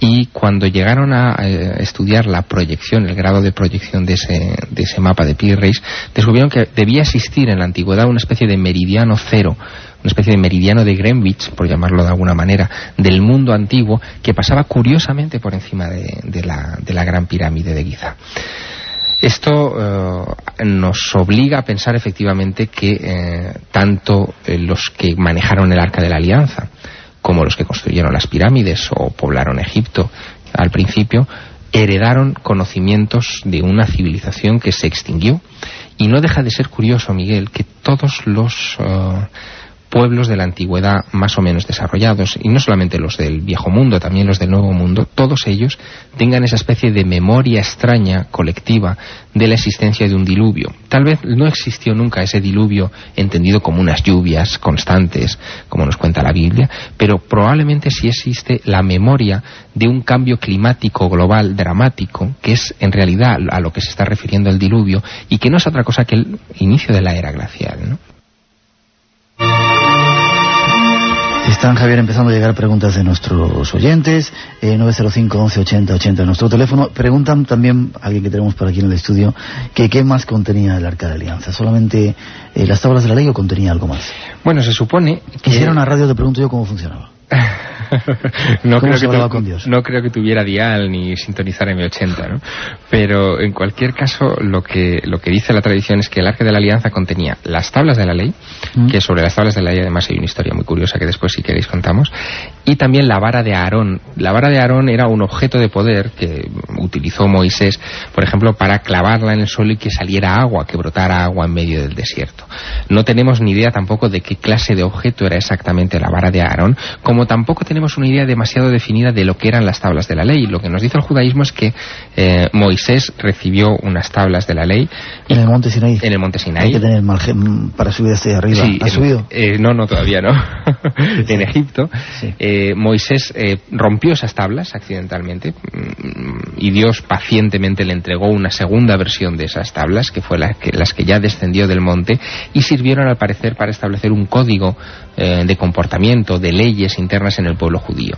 y cuando llegaron a eh, estudiar la proyección, el grado de proyección de ese, de ese mapa de Piri Reis, descubrieron que debía existir en la antigüedad una especie de meridiano cero una especie de meridiano de Greenwich, por llamarlo de alguna manera, del mundo antiguo, que pasaba curiosamente por encima de, la, de la gran pirámide de Giza. Esto eh, nos obliga a pensar efectivamente que eh, tanto eh, los que manejaron el Arca de la Alianza como los que construyeron las pirámides o poblaron Egipto al principio, heredaron conocimientos de una civilización que se extinguió. Y no deja de ser curioso, Miguel, que todos los pueblos de la antigüedad más o menos desarrollados, y no solamente los del viejo mundo, también los del nuevo mundo, todos ellos tengan esa especie de memoria extraña, colectiva, de la existencia de un diluvio. Tal vez no existió nunca ese diluvio entendido como unas lluvias constantes, como nos cuenta la Biblia, pero probablemente sí existe la memoria de un cambio climático global dramático, que es en realidad a lo que se está refiriendo el diluvio, y que no es otra cosa que el inicio de la era glacial. ¿no? Están, Javier, empezando a llegar preguntas de nuestros oyentes. 905 11 80 80 nuestro teléfono. Preguntan también, alguien que tenemos por aquí en el estudio, que qué más contenía el Arca de Alianza. ¿Solamente eh, las tablas de la ley o contenía algo más? Bueno, se supone que... Quisiera una radio, te pregunto yo cómo funcionaba. no, creo que no creo que tuviera dial ni sintonizar M80, ¿no? Pero en cualquier caso, lo que, lo que dice la tradición es que el Arca de la Alianza contenía las tablas de la ley, mm. que sobre las tablas de la ley además hay una historia muy curiosa que después si queréis contamos, y también la vara de Aarón. La vara de Aarón era un objeto de poder que utilizó Moisés, por ejemplo, para clavarla en el suelo y que saliera agua, que brotara agua en medio del desierto. No tenemos ni idea tampoco de qué clase de objeto era exactamente la vara de Aarón, como tampoco tenemos una idea demasiado definida de lo que eran las tablas de la ley. Lo que nos dice el judaísmo es que eh, Moisés recibió unas tablas de la ley. En el monte Sinaí. En el monte Sinaí. Hay que tener margen para subir hasta arriba. ¿Ha subido? Eh, no, no, todavía no. en Egipto. Eh, Moisés rompió esas tablas accidentalmente mm, y Dios pacientemente le entregó una segunda versión de esas tablas, que fue que, las que ya descendió del monte, y sirvieron al parecer para establecer un código de comportamiento, de leyes internas en el pueblo judío.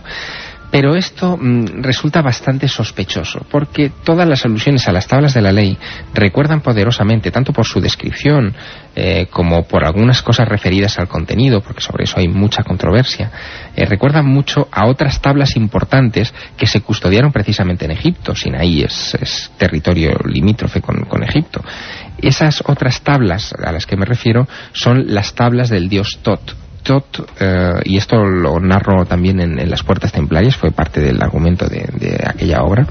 Pero esto mm, resulta bastante sospechoso, porque todas las alusiones a las tablas de la ley recuerdan poderosamente, tanto por su descripción eh, como por algunas cosas referidas al contenido, porque sobre eso hay mucha controversia, eh, recuerdan mucho a otras tablas importantes que se custodiaron precisamente en Egipto. Sinaí es, es territorio limítrofe con, con Egipto. Esas otras tablas a las que me refiero son las tablas del dios Tot, Eh, y esto lo narro también en, Las Puertas Templarias, fue parte del argumento de, aquella obra,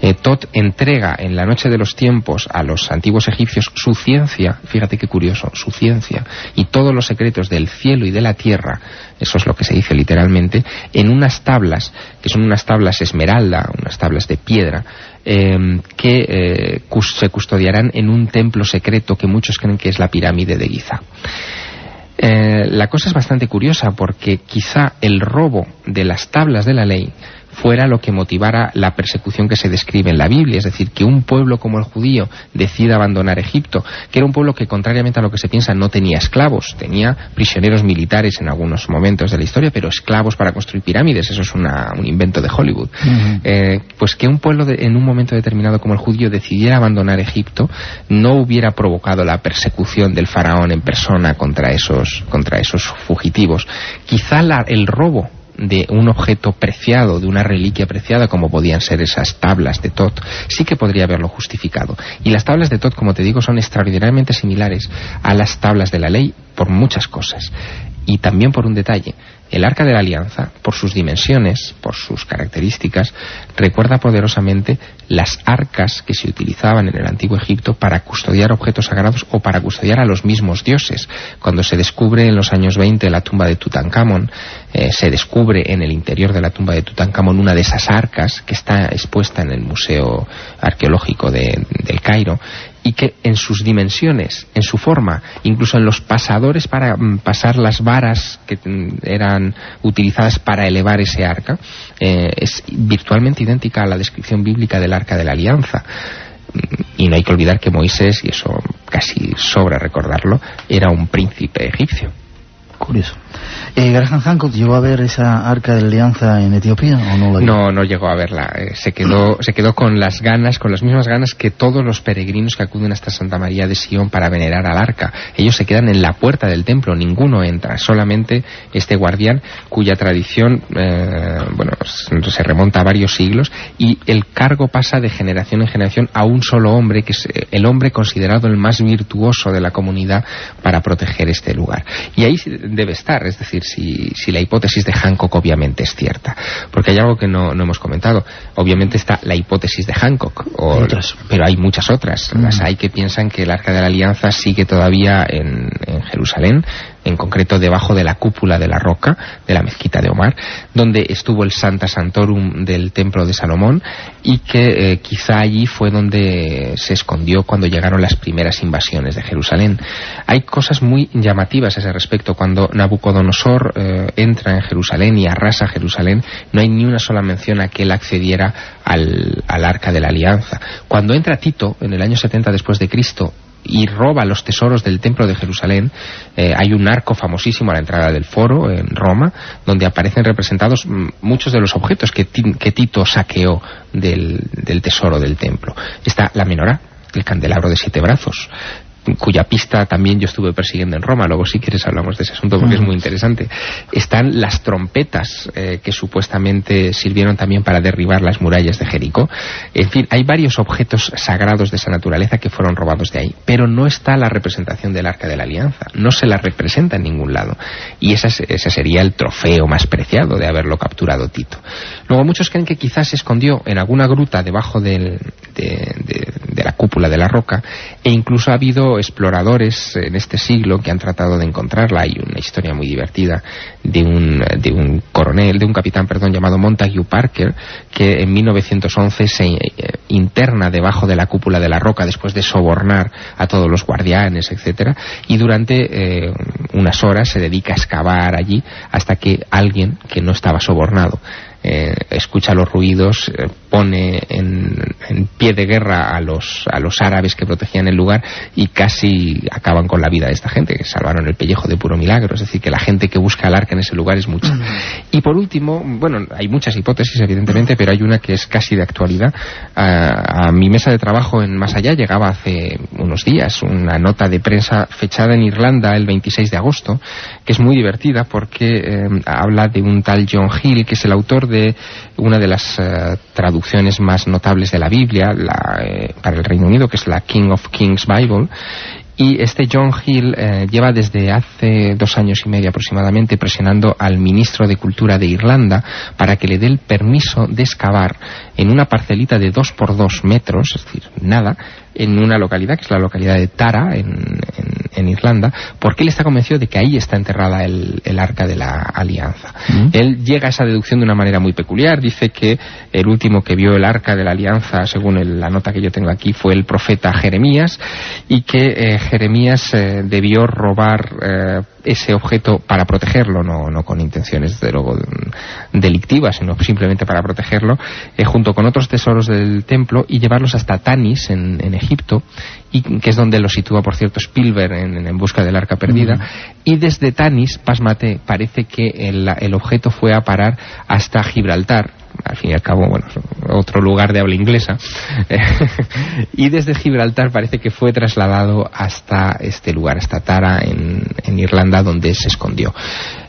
eh, entrega en la noche de los tiempos a los antiguos egipcios su ciencia, fíjate qué curioso, su ciencia, y todos los secretos del cielo y de la tierra, eso es lo que se dice literalmente, en unas tablas, que son unas tablas esmeralda, unas tablas de piedra, eh, que se custodiarán en un templo secreto que muchos creen que es la pirámide de Giza. Eh, la cosa es bastante curiosa porque quizá el robo de las tablas de la ley fuera lo que motivara la persecución que se describe en la Biblia, es decir, que un pueblo como el judío decida abandonar Egipto, que era un pueblo que contrariamente a lo que se piensa no tenía esclavos, tenía prisioneros militares en algunos momentos de la historia, pero esclavos para construir pirámides, eso es un invento de Hollywood. Eh, pues que un pueblo en un momento determinado como el judío decidiera abandonar Egipto no hubiera provocado la persecución del faraón en persona contra esos, contra esos fugitivos. Quizá el robo de un objeto preciado, de una reliquia preciada, como podían ser esas tablas de Tot, sí que podría haberlo justificado. Y las tablas de Tot, como te digo, son extraordinariamente similares a las tablas de la ley por muchas cosas. Y también por un detalle. El arca de la alianza, por sus dimensiones, por sus características, recuerda poderosamente las arcas que se utilizaban en el antiguo Egipto para custodiar objetos sagrados o para custodiar a los mismos dioses. Cuando se descubre en los años 20 la tumba de Tutankamón, eh, se descubre en el interior de la tumba de Tutankamón una de esas arcas que está expuesta en el Museo Arqueológico de, del Cairo y que en sus dimensiones, en su forma, incluso en los pasadores para mm, pasar las varas que mm, eran utilizadas para elevar ese arca, eh, es virtualmente idéntica a la descripción bíblica del arca de la alianza. Y no hay que olvidar que Moisés, y eso casi sobra recordarlo, era un príncipe egipcio. Curioso. Eh, ¿Graham Hancock llegó a ver esa arca de la alianza en Etiopía o no la vio? No, no llegó a verla. Eh, se, quedó, se quedó con las ganas, con las mismas ganas que todos los peregrinos que acuden hasta Santa María de Sion para venerar al arca. Ellos se quedan en la puerta del templo, ninguno entra, solamente este guardián cuya tradición eh, bueno, se remonta a varios siglos y el cargo pasa de generación en generación a un solo hombre, que es eh, el hombre considerado el más virtuoso de la comunidad para proteger este lugar. Y ahí debe estar, es decir, si, si la hipótesis de Hancock obviamente es cierta. Porque hay algo que no, no hemos comentado. Obviamente está la hipótesis de Hancock, o, pero hay muchas otras. Mm. Las hay que piensan que el Arca de la Alianza sigue todavía en, en Jerusalén, en concreto debajo de la cúpula de la roca de la mezquita de Omar, donde estuvo el Santa Santorum del Templo de Salomón y que eh, quizá allí fue donde se escondió cuando llegaron las primeras invasiones de Jerusalén. Hay cosas muy llamativas a ese respecto. Cuando Nabucodonosor eh, entra en Jerusalén y arrasa Jerusalén, no hay ni una sola mención a que él accediera al, al Arca de la Alianza. Cuando entra Tito, en el año 70 después de Cristo, y roba los tesoros del templo de Jerusalén. Eh, hay un arco famosísimo a la entrada del foro en Roma, donde aparecen representados mm, muchos de los objetos que, Ti- que Tito saqueó del, del tesoro del templo. Está la menorá, el candelabro de siete brazos cuya pista también yo estuve persiguiendo en Roma, luego si quieres hablamos de ese asunto porque es muy interesante. Están las trompetas eh, que supuestamente sirvieron también para derribar las murallas de Jericó. En fin, hay varios objetos sagrados de esa naturaleza que fueron robados de ahí, pero no está la representación del Arca de la Alianza, no se la representa en ningún lado. Y esa es- ese sería el trofeo más preciado de haberlo capturado Tito. Luego muchos creen que quizás se escondió en alguna gruta debajo del- de, de- de la cúpula de la roca e incluso ha habido exploradores en este siglo que han tratado de encontrarla. Hay una historia muy divertida de un, de un coronel, de un capitán, perdón, llamado Montague Parker, que en 1911 se eh, interna debajo de la cúpula de la roca después de sobornar a todos los guardianes, etcétera, y durante eh, unas horas se dedica a excavar allí hasta que alguien que no estaba sobornado eh, escucha los ruidos, pone en, en pie de guerra a los, a los árabes que protegían el lugar y casi acaban con la vida de esta gente, que salvaron el pellejo de puro milagro. Es decir, que la gente que busca el arca en ese lugar es mucha. Y por último, bueno, hay muchas hipótesis, evidentemente, pero hay una que es casi de actualidad. A, a mi mesa de trabajo en Más Allá llegaba hace unos días una nota de prensa fechada en Irlanda el 26 de agosto, que es muy divertida porque eh, habla de un tal John Hill, que es el autor de una de las eh, traducciones más notables de la Biblia la, eh, para el Reino Unido, que es la King of Kings Bible. Y este John Hill eh, lleva desde hace dos años y medio aproximadamente presionando al ministro de Cultura de Irlanda para que le dé el permiso de excavar en una parcelita de dos por dos metros, es decir, nada, en una localidad que es la localidad de Tara, en, en- en Irlanda, porque él está convencido de que ahí está enterrada el, el arca de la alianza. Él llega a esa deducción de una manera muy peculiar. Dice que el último que vio el arca de la alianza, según el- la nota que yo tengo aquí, fue el profeta Jeremías y que eh, Jeremías eh, debió robar eh, ese objeto para protegerlo, no, no con intenciones de luego delictivas, sino simplemente para protegerlo, eh, junto con otros tesoros del templo y llevarlos hasta Tanis en, en Egipto, y que es donde lo sitúa, por cierto, Spielberg en, en busca del arca perdida. Y desde Tanis, pasmate, parece que el, el objeto fue a parar hasta Gibraltar, al fin y al cabo, bueno, otro lugar de habla inglesa. y desde Gibraltar parece que fue trasladado hasta este lugar, hasta Tara, en, Irlanda, donde se escondió.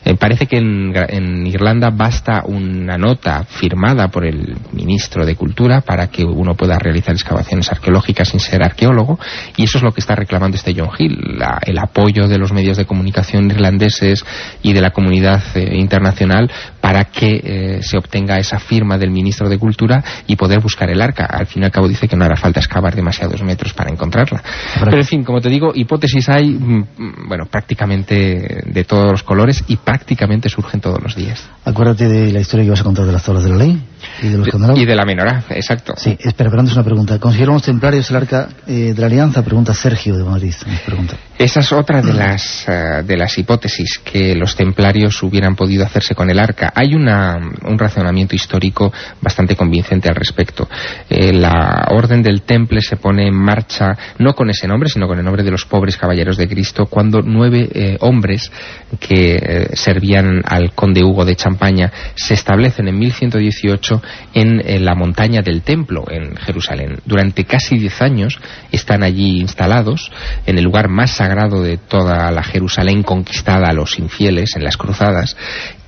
Eh, parece que en, Irlanda basta una nota firmada por el ministro de Cultura para que uno pueda realizar excavaciones arqueológicas sin ser arqueólogo, y eso es lo que está reclamando este John Hill, el apoyo de los medios de comunicación irlandeses y de la comunidad eh, internacional para que eh, se obtenga esa firma del ministro de Cultura y poder buscar el arca. Al fin y al cabo dice que no hará falta excavar demasiados metros para encontrarla. Pero en fin, como te digo, hipótesis hay, mm, mm, bueno, prácticamente de todos los colores y prácticamente surgen todos los días. Acuérdate de la historia que vas a contar de las tablas de la ley. ¿Y de los candelabros? Y de la menorá, exacto. Sí, espera, pero antes una pregunta. ¿Consideran los templarios el arca eh, de la alianza? Pregunta Sergio de Madrid. Pregunta. Esa es otra de las, eh, de las hipótesis que los templarios hubieran podido hacerse con el arca. Hay una, un razonamiento histórico bastante convincente al respecto. Eh, la orden del temple se pone en marcha no con ese nombre, sino con el nombre de los pobres caballeros de Cristo, cuando nueve eh, hombres que servían al conde Hugo de Champaña se establecen en 1118 en, en la montaña del templo en Jerusalén. Durante casi diez años están allí instalados en el lugar más sagrado de toda la Jerusalén conquistada a los infieles en las cruzadas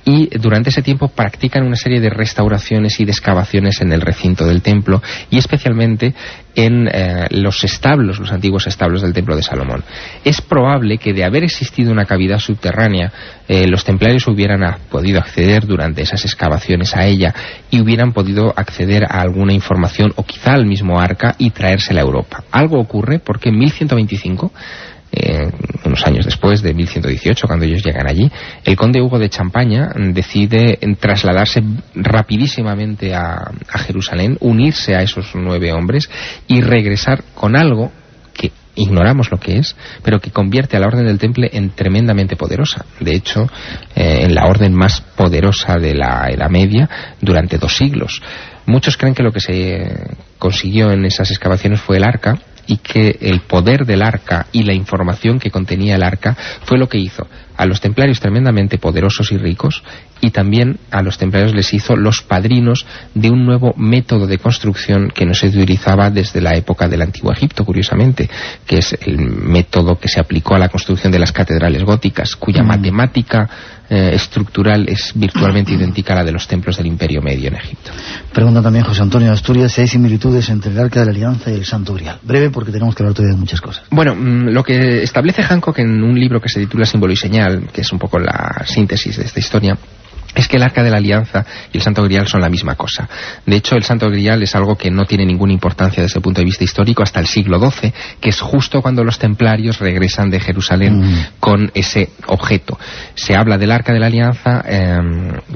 y durante ese tiempo practican una serie de restauraciones y de excavaciones en el recinto del templo y especialmente en eh, los establos, los antiguos establos del templo de Salomón. Es probable que de haber existido una cavidad subterránea, eh, los templarios hubieran podido acceder durante esas excavaciones a ella y hubieran podido acceder a alguna información o quizá al mismo arca y traérsela a Europa. Algo ocurre porque en 1125 eh, unos años después de 1118, cuando ellos llegan allí, el conde Hugo de Champaña decide trasladarse rapidísimamente a, a Jerusalén, unirse a esos nueve hombres y regresar con algo que ignoramos lo que es, pero que convierte a la Orden del Temple en tremendamente poderosa. De hecho, eh, en la orden más poderosa de la Edad Media durante dos siglos. Muchos creen que lo que se consiguió en esas excavaciones fue el arca y que el poder del arca y la información que contenía el arca fue lo que hizo a los templarios tremendamente poderosos y ricos y también a los templarios les hizo los padrinos de un nuevo método de construcción que no se utilizaba desde la época del antiguo Egipto, curiosamente, que es el método que se aplicó a la construcción de las catedrales góticas, cuya matemática eh, estructural es virtualmente idéntica a la de los templos del Imperio Medio en Egipto. Pregunta también José Antonio de Asturias si hay similitudes entre el arca de la alianza y el santo grial. Breve porque tenemos que hablar todavía de muchas cosas. Bueno, mm, lo que establece Hancock en un libro que se titula Símbolo y Señal, que es un poco la síntesis de esta historia, es que el arca de la alianza y el santo grial son la misma cosa. De hecho, el santo grial es algo que no tiene ninguna importancia desde el punto de vista histórico hasta el siglo XII, que es justo cuando los templarios regresan de Jerusalén Mm. con ese objeto. Se habla del arca de la alianza, eh,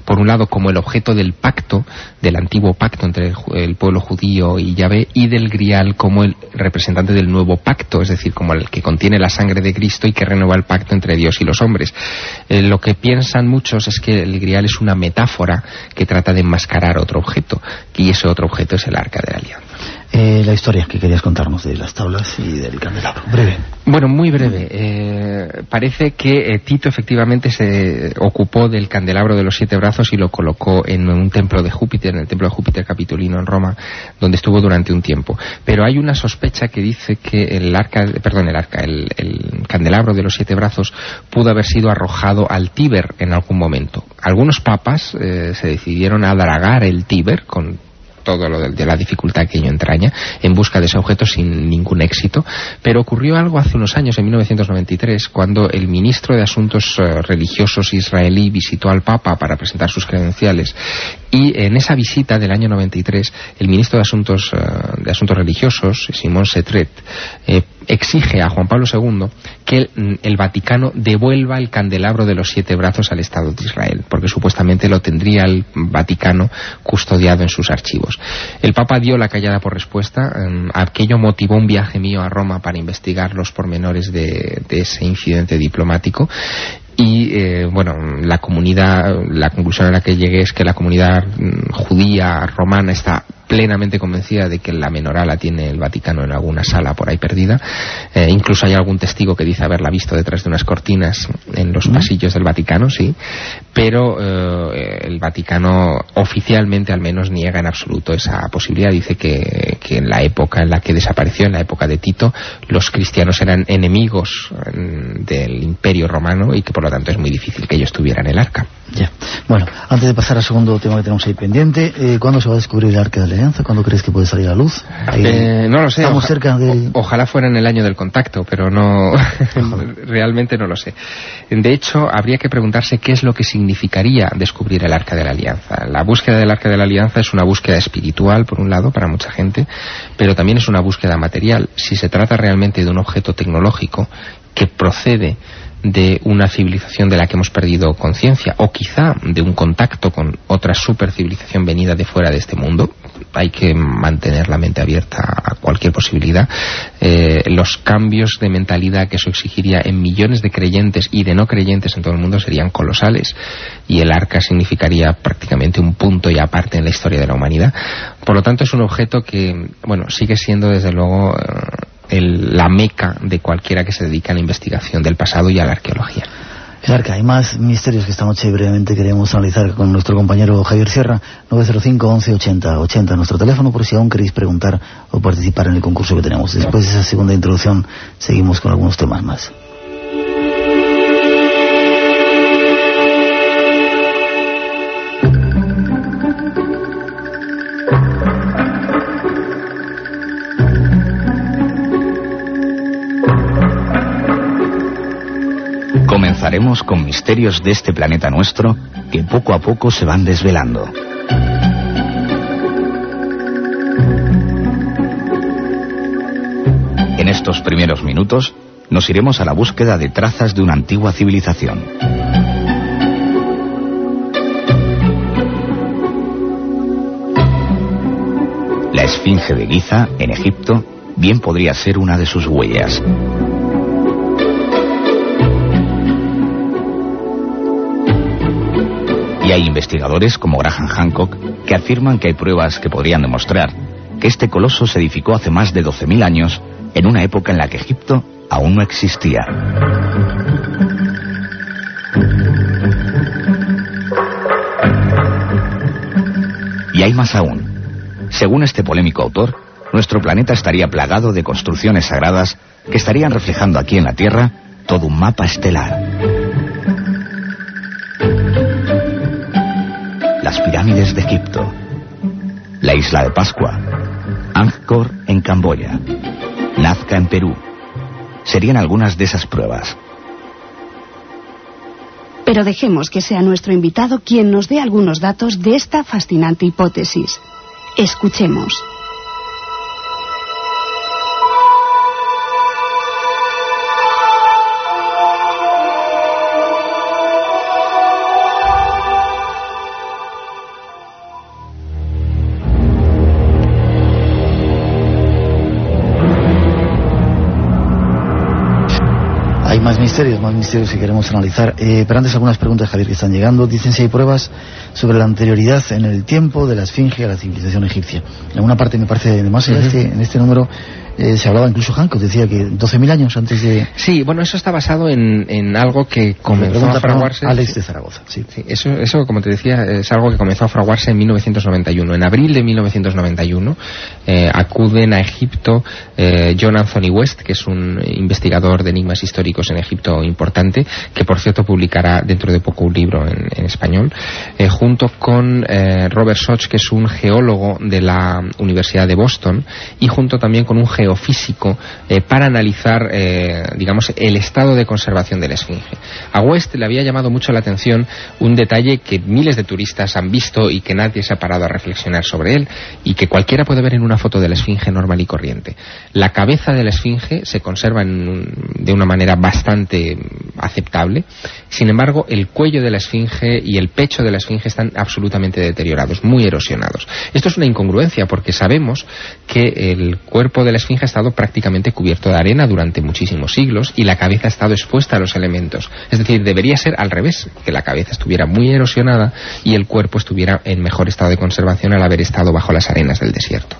por un lado, como el objeto del pacto, del antiguo pacto entre el pueblo judío y Yahvé, y del grial como el representante del nuevo pacto, es decir, como el que contiene la sangre de Cristo y que renueva el pacto entre Dios y los hombres. Eh, lo que piensan muchos es que el grial es una metáfora que trata de enmascarar otro objeto, y ese otro objeto es el arca de la alianza. Eh, la historia que querías contarnos de las tablas y del candelabro. Breve. Bueno, muy breve. Eh, parece que eh, Tito efectivamente se ocupó del candelabro de los siete brazos y lo colocó en un templo de Júpiter, en el templo de Júpiter capitolino en Roma, donde estuvo durante un tiempo. Pero hay una sospecha que dice que el arca, perdón, el arca, el, el candelabro de los siete brazos pudo haber sido arrojado al Tíber en algún momento. Algunos papas eh, se decidieron a dragar el Tíber con todo lo de, la dificultad que ello entraña en busca de ese objeto sin ningún éxito. Pero ocurrió algo hace unos años, en 1993, cuando el ministro de Asuntos eh, Religiosos israelí visitó al Papa para presentar sus credenciales. Y en esa visita del año 93, el ministro de Asuntos, eh, de Asuntos Religiosos, Simón Setret, eh, exige a Juan Pablo II que el, el Vaticano devuelva el candelabro de los siete brazos al Estado de Israel, porque supuestamente lo tendría el Vaticano custodiado en sus archivos. El Papa dio la callada por respuesta. eh, aquello motivó un viaje mío a Roma para investigar los pormenores de, de ese incidente diplomático. Y eh, bueno, la comunidad, la conclusión a la que llegué es que la comunidad mm, judía romana está plenamente convencida de que la menorá la tiene el Vaticano en alguna sala por ahí perdida. Eh, incluso hay algún testigo que dice haberla visto detrás de unas cortinas en los pasillos del Vaticano, sí. Pero eh, el Vaticano oficialmente al menos niega en absoluto esa posibilidad. Dice que, que en la época en la que desapareció, en la época de Tito, los cristianos eran enemigos mm, del imperio romano y que por lo tanto es muy difícil que ellos tuvieran el arca. Ya. Bueno, antes de pasar al segundo tema que tenemos ahí pendiente, eh, ¿cuándo se va a descubrir el arca de la alianza? ¿Cuándo crees que puede salir a luz? Ahí- Eh, no lo sé. Estamos cerca de... o- ojalá fuera en el año del contacto, pero no. realmente no lo sé. De hecho, habría que preguntarse qué es lo que significaría descubrir el arca de la alianza. La búsqueda del arca de la alianza es una búsqueda espiritual, por un lado, para mucha gente, pero también es una búsqueda material. Si se trata realmente de un objeto tecnológico que procede de una civilización de la que hemos perdido conciencia o quizá de un contacto con otra supercivilización venida de fuera de este mundo. Hay que mantener la mente abierta a cualquier posibilidad. Eh, los cambios de mentalidad que eso exigiría en millones de creyentes y de no creyentes en todo el mundo serían colosales y el arca significaría prácticamente un punto y aparte en la historia de la humanidad. Por lo tanto, es un objeto que, bueno, sigue siendo desde luego eh, la meca de cualquiera que se dedique a la investigación del pasado y a la arqueología. El arca, hay más misterios que esta noche brevemente queremos analizar con nuestro compañero Javier Sierra, 905 11 80 80, nuestro teléfono por si aún queréis preguntar o participar en el concurso que tenemos. Después de esa segunda introducción seguimos con algunos temas más. Con misterios de este planeta nuestro que poco a poco se van desvelando. En estos primeros minutos nos iremos a la búsqueda de trazas de una antigua civilización. La Esfinge de Giza, en Egipto, bien podría ser una de sus huellas. Y hay investigadores como Graham Hancock que afirman que hay pruebas que podrían demostrar que este coloso se edificó hace más de 12.000 años en una época en la que Egipto aún no existía. Y hay más aún. Según este polémico autor, nuestro planeta estaría plagado de construcciones sagradas que estarían reflejando aquí en la Tierra todo un mapa estelar. Pirámides de Egipto, la isla de Pascua, Angkor en Camboya, Nazca en Perú, serían algunas de esas pruebas. Pero dejemos que sea nuestro invitado quien nos dé algunos datos de esta fascinante hipótesis. Escuchemos. Misterios, más misterios que queremos analizar. Eh, pero antes algunas preguntas, Javier, que están llegando. Dicen si hay pruebas sobre la anterioridad en el tiempo de la esfinge a la civilización egipcia. En una parte me parece, además, en, este, en este número eh, se hablaba incluso Hancock, decía que 12.000 años antes de... Sí, bueno, eso está basado en, en algo que comenzó a fraguarse... Alex de Zaragoza, sí. Sí, eso, eso, como te decía, es algo que comenzó a fraguarse en 1991. En abril de 1991 eh, acuden a Egipto eh, John Anthony West, que es un investigador de enigmas históricos en Egipto importante, que por cierto publicará dentro de poco un libro en, en español, eh, junto con eh, Robert Soch, que es un geólogo de la Universidad de Boston, y junto también con un geofísico eh, para analizar, eh, digamos, el estado de conservación de la Esfinge. A West le había llamado mucho la atención un detalle que miles de turistas han visto y que nadie se ha parado a reflexionar sobre él y que cualquiera puede ver en una foto de la Esfinge normal y corriente. La cabeza de la Esfinge se conserva en de una manera bastante aceptable, sin embargo, el cuello de la Esfinge y el pecho de la Esfinge están absolutamente deteriorados, muy erosionados. Esto es una incongruencia porque sabemos que el cuerpo de la Esfinge ha estado prácticamente cubierto de arena durante muchísimos siglos y la cabeza ha estado expuesta a los elementos. Es decir, debería ser al revés, que la cabeza estuviera muy erosionada y el cuerpo estuviera en mejor estado de conservación al haber estado bajo las arenas del desierto.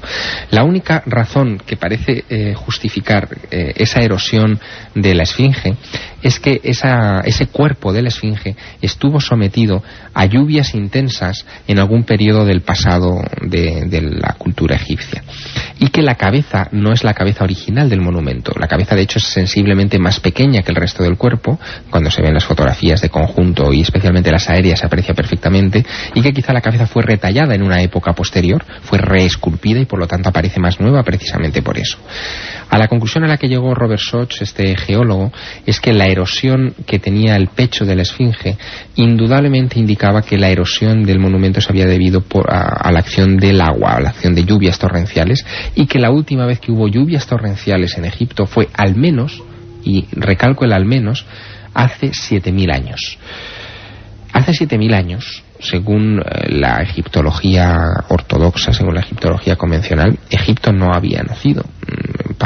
La única razón que parece eh, justificar eh, esa erosión de la Esfinge es que esa- ese cuerpo de la Esfinge estuvo sometido a lluvias intensas en algún periodo del pasado de la cultura egipcia. Y que la cabeza no es la cabeza original del monumento. La cabeza, de hecho, es sensiblemente más pequeña que el resto del cuerpo. Cuando se ven las fotografías de conjunto y especialmente las aéreas se aprecia perfectamente. Y que quizá la cabeza fue retallada en una época posterior, fue reesculpida y por lo tanto aparece más nueva precisamente por eso. A la conclusión a la que llegó Robert Soch, este geólogo, es que la erosión que tenía el pecho de la esfinge indudablemente indicaba que la erosión del monumento se había debido por- a, a la acción del agua, a la acción de lluvias torrenciales, y que la última vez que hubo lluvias torrenciales en Egipto fue al menos, y recalco el al menos, hace 7.000 años. Hace 7.000 años, según eh, la egiptología ortodoxa, según la egiptología convencional, Egipto no había nacido.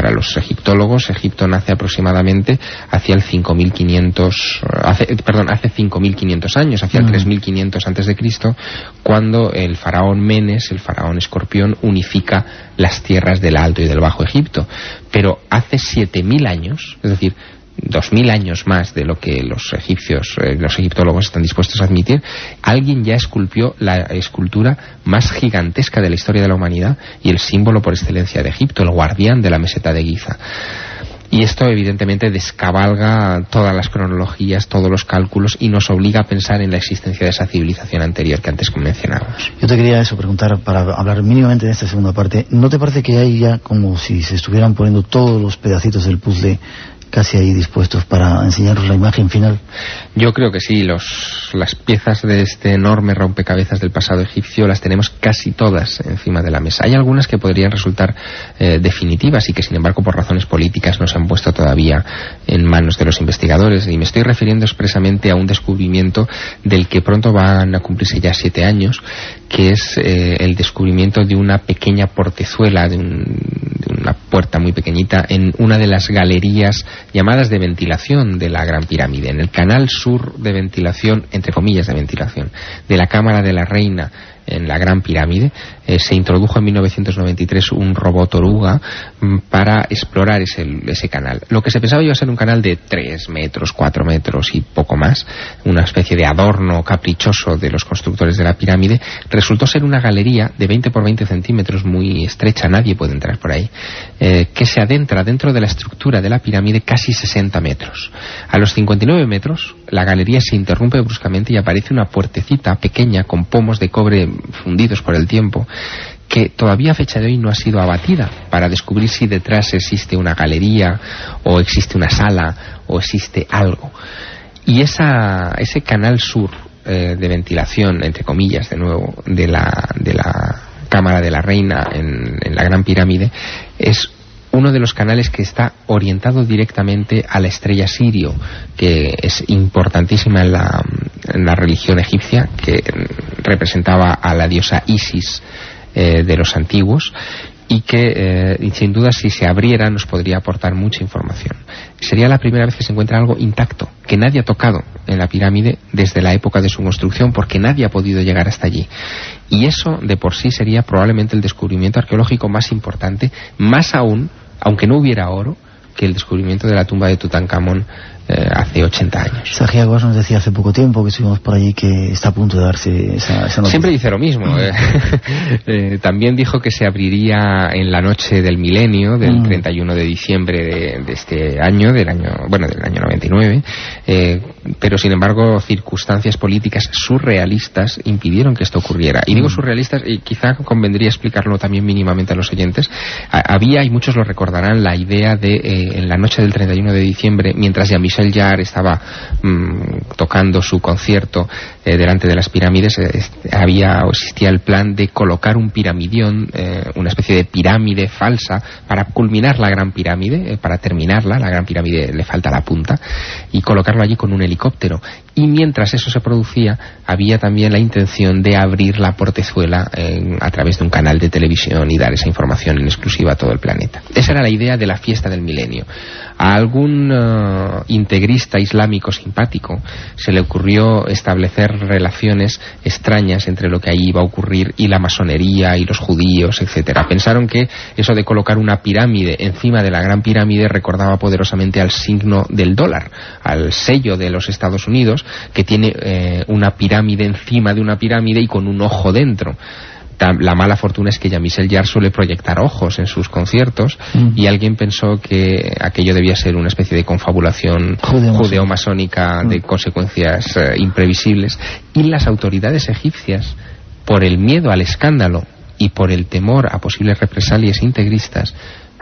Mm, para los egiptólogos, Egipto nace aproximadamente hacia el 5500, hace, perdón, hace 5500 años, hacia el 3500 antes de Cristo, cuando el faraón Menes, el faraón escorpión, unifica las tierras del Alto y del Bajo Egipto. Pero hace 7000 años, es decir, dos mil años más de lo que los egipcios, eh, los egiptólogos están dispuestos a admitir, alguien ya esculpió la escultura más gigantesca de la historia de la humanidad y el símbolo por excelencia de Egipto, el guardián de la meseta de Giza. Y esto evidentemente descabalga todas las cronologías, todos los cálculos y nos obliga a pensar en la existencia de esa civilización anterior que antes mencionábamos. Yo te quería eso preguntar para hablar mínimamente de esta segunda parte. ¿No te parece que hay ya como si se estuvieran poniendo todos los pedacitos del puzzle casi ahí dispuestos para enseñaros la imagen final. Yo creo que sí, los, las piezas de este enorme rompecabezas del pasado egipcio las tenemos casi todas encima de la mesa. Hay algunas que podrían resultar eh, definitivas y que sin embargo por razones políticas no se han puesto todavía en manos de los investigadores y me estoy refiriendo expresamente a un descubrimiento del que pronto van a cumplirse ya siete años, que es eh, el descubrimiento de una pequeña portezuela, de, de una puerta muy pequeñita en una de las galerías llamadas de ventilación de la Gran Pirámide, en el canal sur de ventilación, entre comillas de ventilación, de la Cámara de la Reina en la Gran Pirámide, eh, se introdujo en 1993 un robot oruga mm, para explorar ese, ese, canal. Lo que se pensaba iba a ser un canal de 3 metros, 4 metros y poco más, una especie de adorno caprichoso de los constructores de la pirámide, resultó ser una galería de 20 por 20 centímetros muy estrecha, nadie puede entrar por ahí, eh, que se adentra dentro de la estructura de la pirámide casi 60 metros. A los 59 metros, la galería se interrumpe bruscamente y aparece una puertecita pequeña con pomos de cobre fundidos por el tiempo, que todavía a fecha de hoy no ha sido abatida para descubrir si detrás existe una galería o existe una sala o existe algo. Y esa, ese canal sur eh, de ventilación, entre comillas, de nuevo, de la, de la Cámara de la Reina en, en la Gran Pirámide, es uno de los canales que está orientado directamente a la estrella Sirio, que es importantísima en la, en la religión egipcia, que representaba a la diosa Isis eh, de los antiguos y que eh, sin duda si se abriera nos podría aportar mucha información. Sería la primera vez que se encuentra algo intacto, que nadie ha tocado en la pirámide desde la época de su construcción, porque nadie ha podido llegar hasta allí. Y eso de por sí sería probablemente el descubrimiento arqueológico más importante, más aún aunque no hubiera oro, que el descubrimiento de la tumba de Tutankamón eh, hace 80 años. Sergio Aguas nos decía hace poco tiempo que estuvimos por allí que está a punto de darse esa, noticia. Siempre dice lo mismo. Mm. Eh. eh, también dijo que se abriría en la noche del milenio, del 31 mm. de diciembre de, de, este año, del año, bueno, del año 99, eh, pero sin embargo circunstancias políticas surrealistas impidieron que esto ocurriera. Y digo mm. surrealistas, y quizá convendría explicarlo también mínimamente a los oyentes, había, y muchos lo recordarán, la idea de en la noche del 31 de diciembre, mientras ya Michel Jarre estaba mmm, tocando su concierto eh, delante de las pirámides, eh, había o existía el plan de colocar un piramidión, eh, una especie de pirámide falsa, para culminar la gran pirámide, para terminarla, la gran pirámide le falta la punta, y colocarlo allí con un helicóptero. Y mientras eso se producía, había también la intención de abrir la portezuela a través de un canal de televisión y dar esa información en exclusiva a todo el planeta. Esa era la idea de la fiesta del milenio. A algún integrista islámico simpático se le ocurrió establecer relaciones extrañas entre lo que ahí iba a ocurrir y la masonería y los judíos, etcétera. Pensaron que eso de colocar una pirámide encima de la gran pirámide recordaba poderosamente al signo del dólar, al sello de los Estados Unidos, que tiene eh, una pirámide encima de una pirámide y con un ojo dentro la mala fortuna es que Jean-Michel Jarre suele proyectar ojos en sus conciertos mm. y alguien pensó que aquello debía ser una especie de confabulación judeo-masónica de mm. consecuencias uh, imprevisibles y las autoridades egipcias por el miedo al escándalo y por el temor a posibles represalias integristas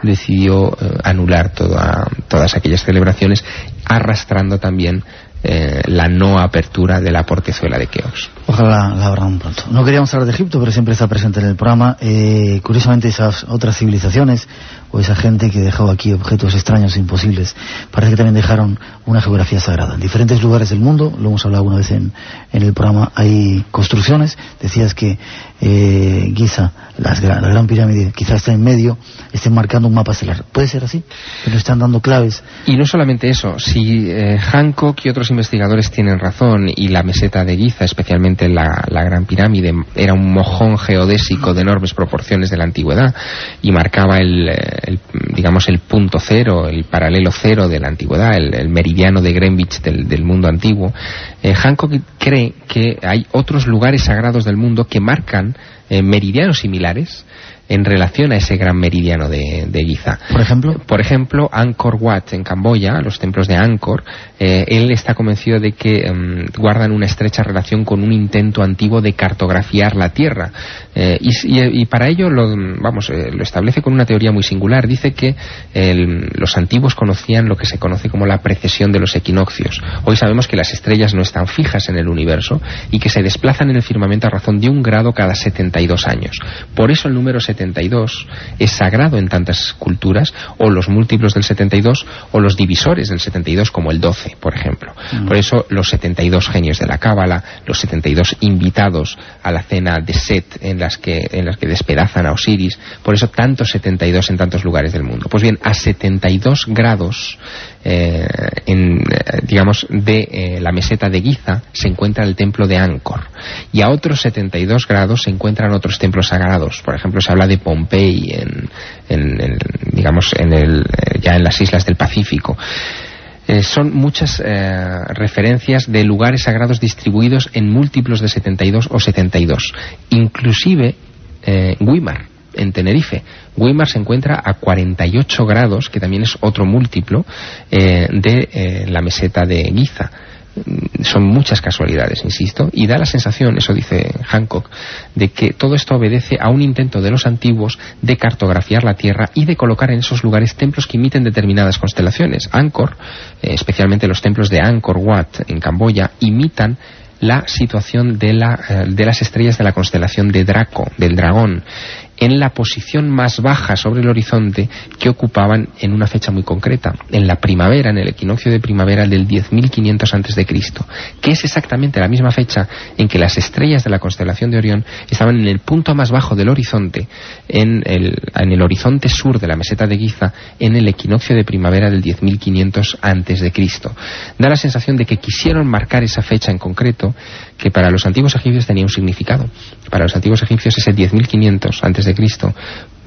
decidió uh, anular toda, todas aquellas celebraciones arrastrando también eh, la no apertura de la portezuela de Keops. Ojalá la abran pronto. No queríamos hablar de Egipto, pero siempre está presente en el programa. Eh, curiosamente, esas otras civilizaciones o esa gente que dejó aquí objetos extraños e imposibles, parece que también dejaron una geografía sagrada. En diferentes lugares del mundo, lo hemos hablado una vez en, en el programa, hay construcciones. Decías que eh, Giza, la gran pirámide, quizás está en medio, estén marcando un mapa estelar. ¿Puede ser así? Nos están dando claves. Y no solamente eso, si eh, Hancock y otros investigadores tienen razón y la meseta de Giza, especialmente la, la Gran Pirámide, era un mojón geodésico de enormes proporciones de la antigüedad y marcaba el, el digamos, el punto cero, el paralelo cero de la antigüedad, el, meridiano de Greenwich del, del mundo antiguo, eh, Hancock cree que hay otros lugares sagrados del mundo que marcan eh, meridianos similares en relación a ese gran meridiano de, de, Giza. Por ejemplo, por ejemplo, Angkor Wat en Camboya, los templos de Angkor, eh, él está convencido de que um, guardan una estrecha relación con un intento antiguo de cartografiar la Tierra. Eh, y, y, y, para ello lo, vamos, eh, lo establece con una teoría muy singular. Dice que el, los antiguos conocían lo que se conoce como la precesión de los equinoccios. Hoy sabemos que las estrellas no están fijas en el universo y que se desplazan en el firmamento a razón de un grado cada 72 años. Por eso el número 72 es sagrado en tantas culturas, o los múltiplos del 72, o los divisores del 72, como el 12, por ejemplo. Mm. Por eso los 72 genios de la Cábala, los 72 invitados a la cena de Set en las que, en las que despedazan a Osiris, por eso tantos 72 en tantos lugares del mundo. Pues bien, a 72 grados eh, en, digamos, de eh, la meseta de Giza se encuentra el templo de Angkor y a otros 72 grados se encuentran otros templos sagrados. Por ejemplo, se habla de Pompey en, en, digamos, en el, ya en las islas del Pacífico. Eh, son muchas eh, referencias de lugares sagrados distribuidos en múltiplos de 72 o 72. Inclusive eh, en Tenerife. Weimar se encuentra a 48 grados, que también es otro múltiplo, eh, de eh, la meseta de Giza. Son muchas casualidades, insisto, y da la sensación, eso dice Hancock, de que todo esto obedece a un intento de los antiguos de cartografiar la Tierra y de colocar en esos lugares templos que imiten determinadas constelaciones. Angkor, eh, especialmente los templos de Angkor Wat en Camboya, imitan la situación de, la, de, las estrellas de la constelación de Draco, del dragón, en la posición más baja sobre el horizonte que ocupaban en una fecha muy concreta, en la primavera, en el equinoccio de primavera del 10.500 antes de Cristo, que es exactamente la misma fecha en que las estrellas de la constelación de Orión estaban en el punto más bajo del horizonte, en el, horizonte sur de la meseta de Giza, en el equinoccio de primavera del 10.500 antes de Cristo. Da la sensación de que quisieron marcar esa fecha en concreto, que para los antiguos egipcios tenía un significado. Para los antiguos egipcios ese 10.500 antes de Cristo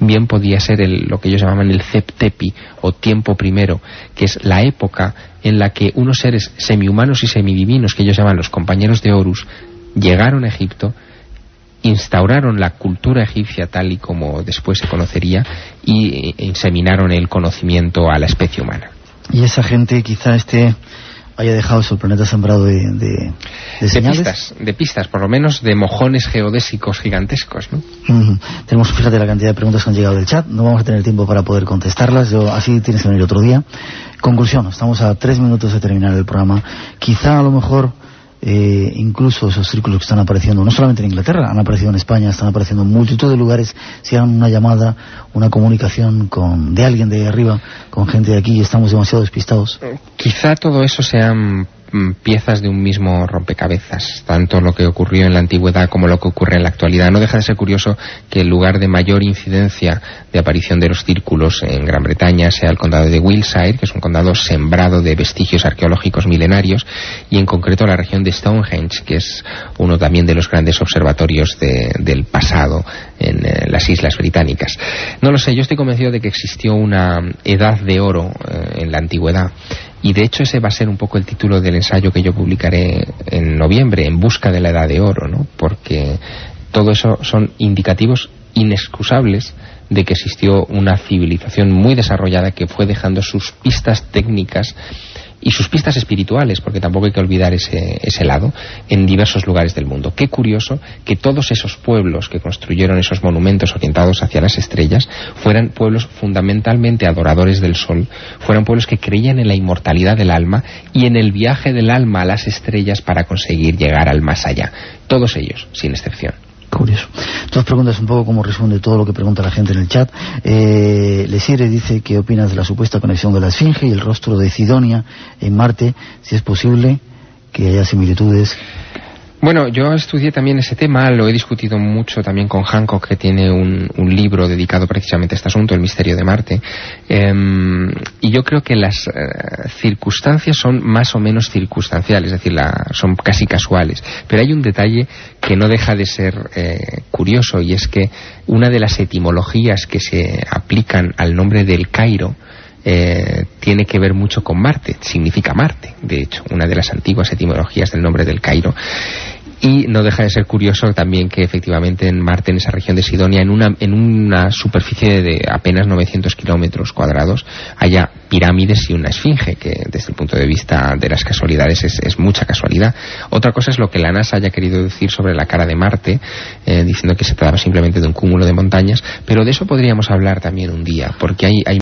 bien podía ser el, lo que ellos llamaban el Ceptepi o tiempo primero, que es la época en la que unos seres semihumanos y semidivinos que ellos llaman los compañeros de Horus llegaron a Egipto instauraron la cultura egipcia tal y como después se conocería y inseminaron el conocimiento a la especie humana. Y esa gente quizá esté haya dejado su planeta sembrado de, de, de señales. De pistas, de pistas, por lo menos de mojones geodésicos gigantescos, ¿no? Uh -huh. Tenemos, fíjate, la cantidad de preguntas que han llegado del chat. No vamos a tener tiempo para poder contestarlas. Yo, así tienes que venir otro día. Conclusión, estamos a tres minutos de terminar el programa. Quizá a lo mejor eh, incluso esos círculos que están apareciendo, no solamente en Inglaterra, han aparecido en España, están apareciendo en multitud de lugares, si hagan una llamada, una comunicación con de alguien de arriba, con gente de aquí, estamos demasiado despistados. Quizá todo eso sean piezas de un mismo rompecabezas, tanto lo que ocurrió en la antigüedad como lo que ocurre en la actualidad. No deja de ser curioso que el lugar de mayor incidencia de aparición de los círculos en Gran Bretaña sea el condado de Wiltshire, que es un condado sembrado de vestigios arqueológicos milenarios, y en concreto la región de Stonehenge, que es uno también de los grandes observatorios de, del pasado en eh, las Islas Británicas. No lo sé, yo estoy convencido de que existió una edad de oro eh, en la antigüedad y de hecho ese va a ser un poco el título del ensayo que yo publicaré en noviembre, en busca de la edad de oro, ¿no? Porque todo eso son indicativos inexcusables de que existió una civilización muy desarrollada que fue dejando sus pistas técnicas y sus pistas espirituales, porque tampoco hay que olvidar ese, ese lado, en diversos lugares del mundo. Qué curioso que todos esos pueblos que construyeron esos monumentos orientados hacia las estrellas fueran pueblos fundamentalmente adoradores del sol, fueran pueblos que creían en la inmortalidad del alma y en el viaje del alma a las estrellas para conseguir llegar al más allá. Todos ellos, sin excepción. Curioso. Dos preguntas un poco como responde todo lo que pregunta la gente en el chat. Eh, Lesire dice qué opinas de la supuesta conexión de la Esfinge y el rostro de Sidonia en Marte, si es posible que haya similitudes. Bueno, yo estudié también ese tema, lo he discutido mucho también con Hancock, que tiene un, libro dedicado precisamente a este asunto, El misterio de Marte. Em, y yo creo que las eh, circunstancias son más o menos circunstanciales, es decir, son casi casuales. Pero hay un detalle que no deja de ser eh, curioso, y es que una de las etimologías que se aplican al nombre del Cairo, eh, tiene que ver mucho con Marte, significa Marte, de hecho, una de las antiguas etimologías del nombre del Cairo. Y no deja de ser curioso también que efectivamente en Marte, en esa región de Sidonia, en una, en una superficie de apenas 900 kilómetros cuadrados, haya pirámides y una esfinge, que desde el punto de vista de las casualidades es, mucha casualidad. Otra cosa es lo que la NASA haya querido decir sobre la cara de Marte, eh, diciendo que se trataba simplemente de un cúmulo de montañas, pero de eso podríamos hablar también un día, porque hay, hay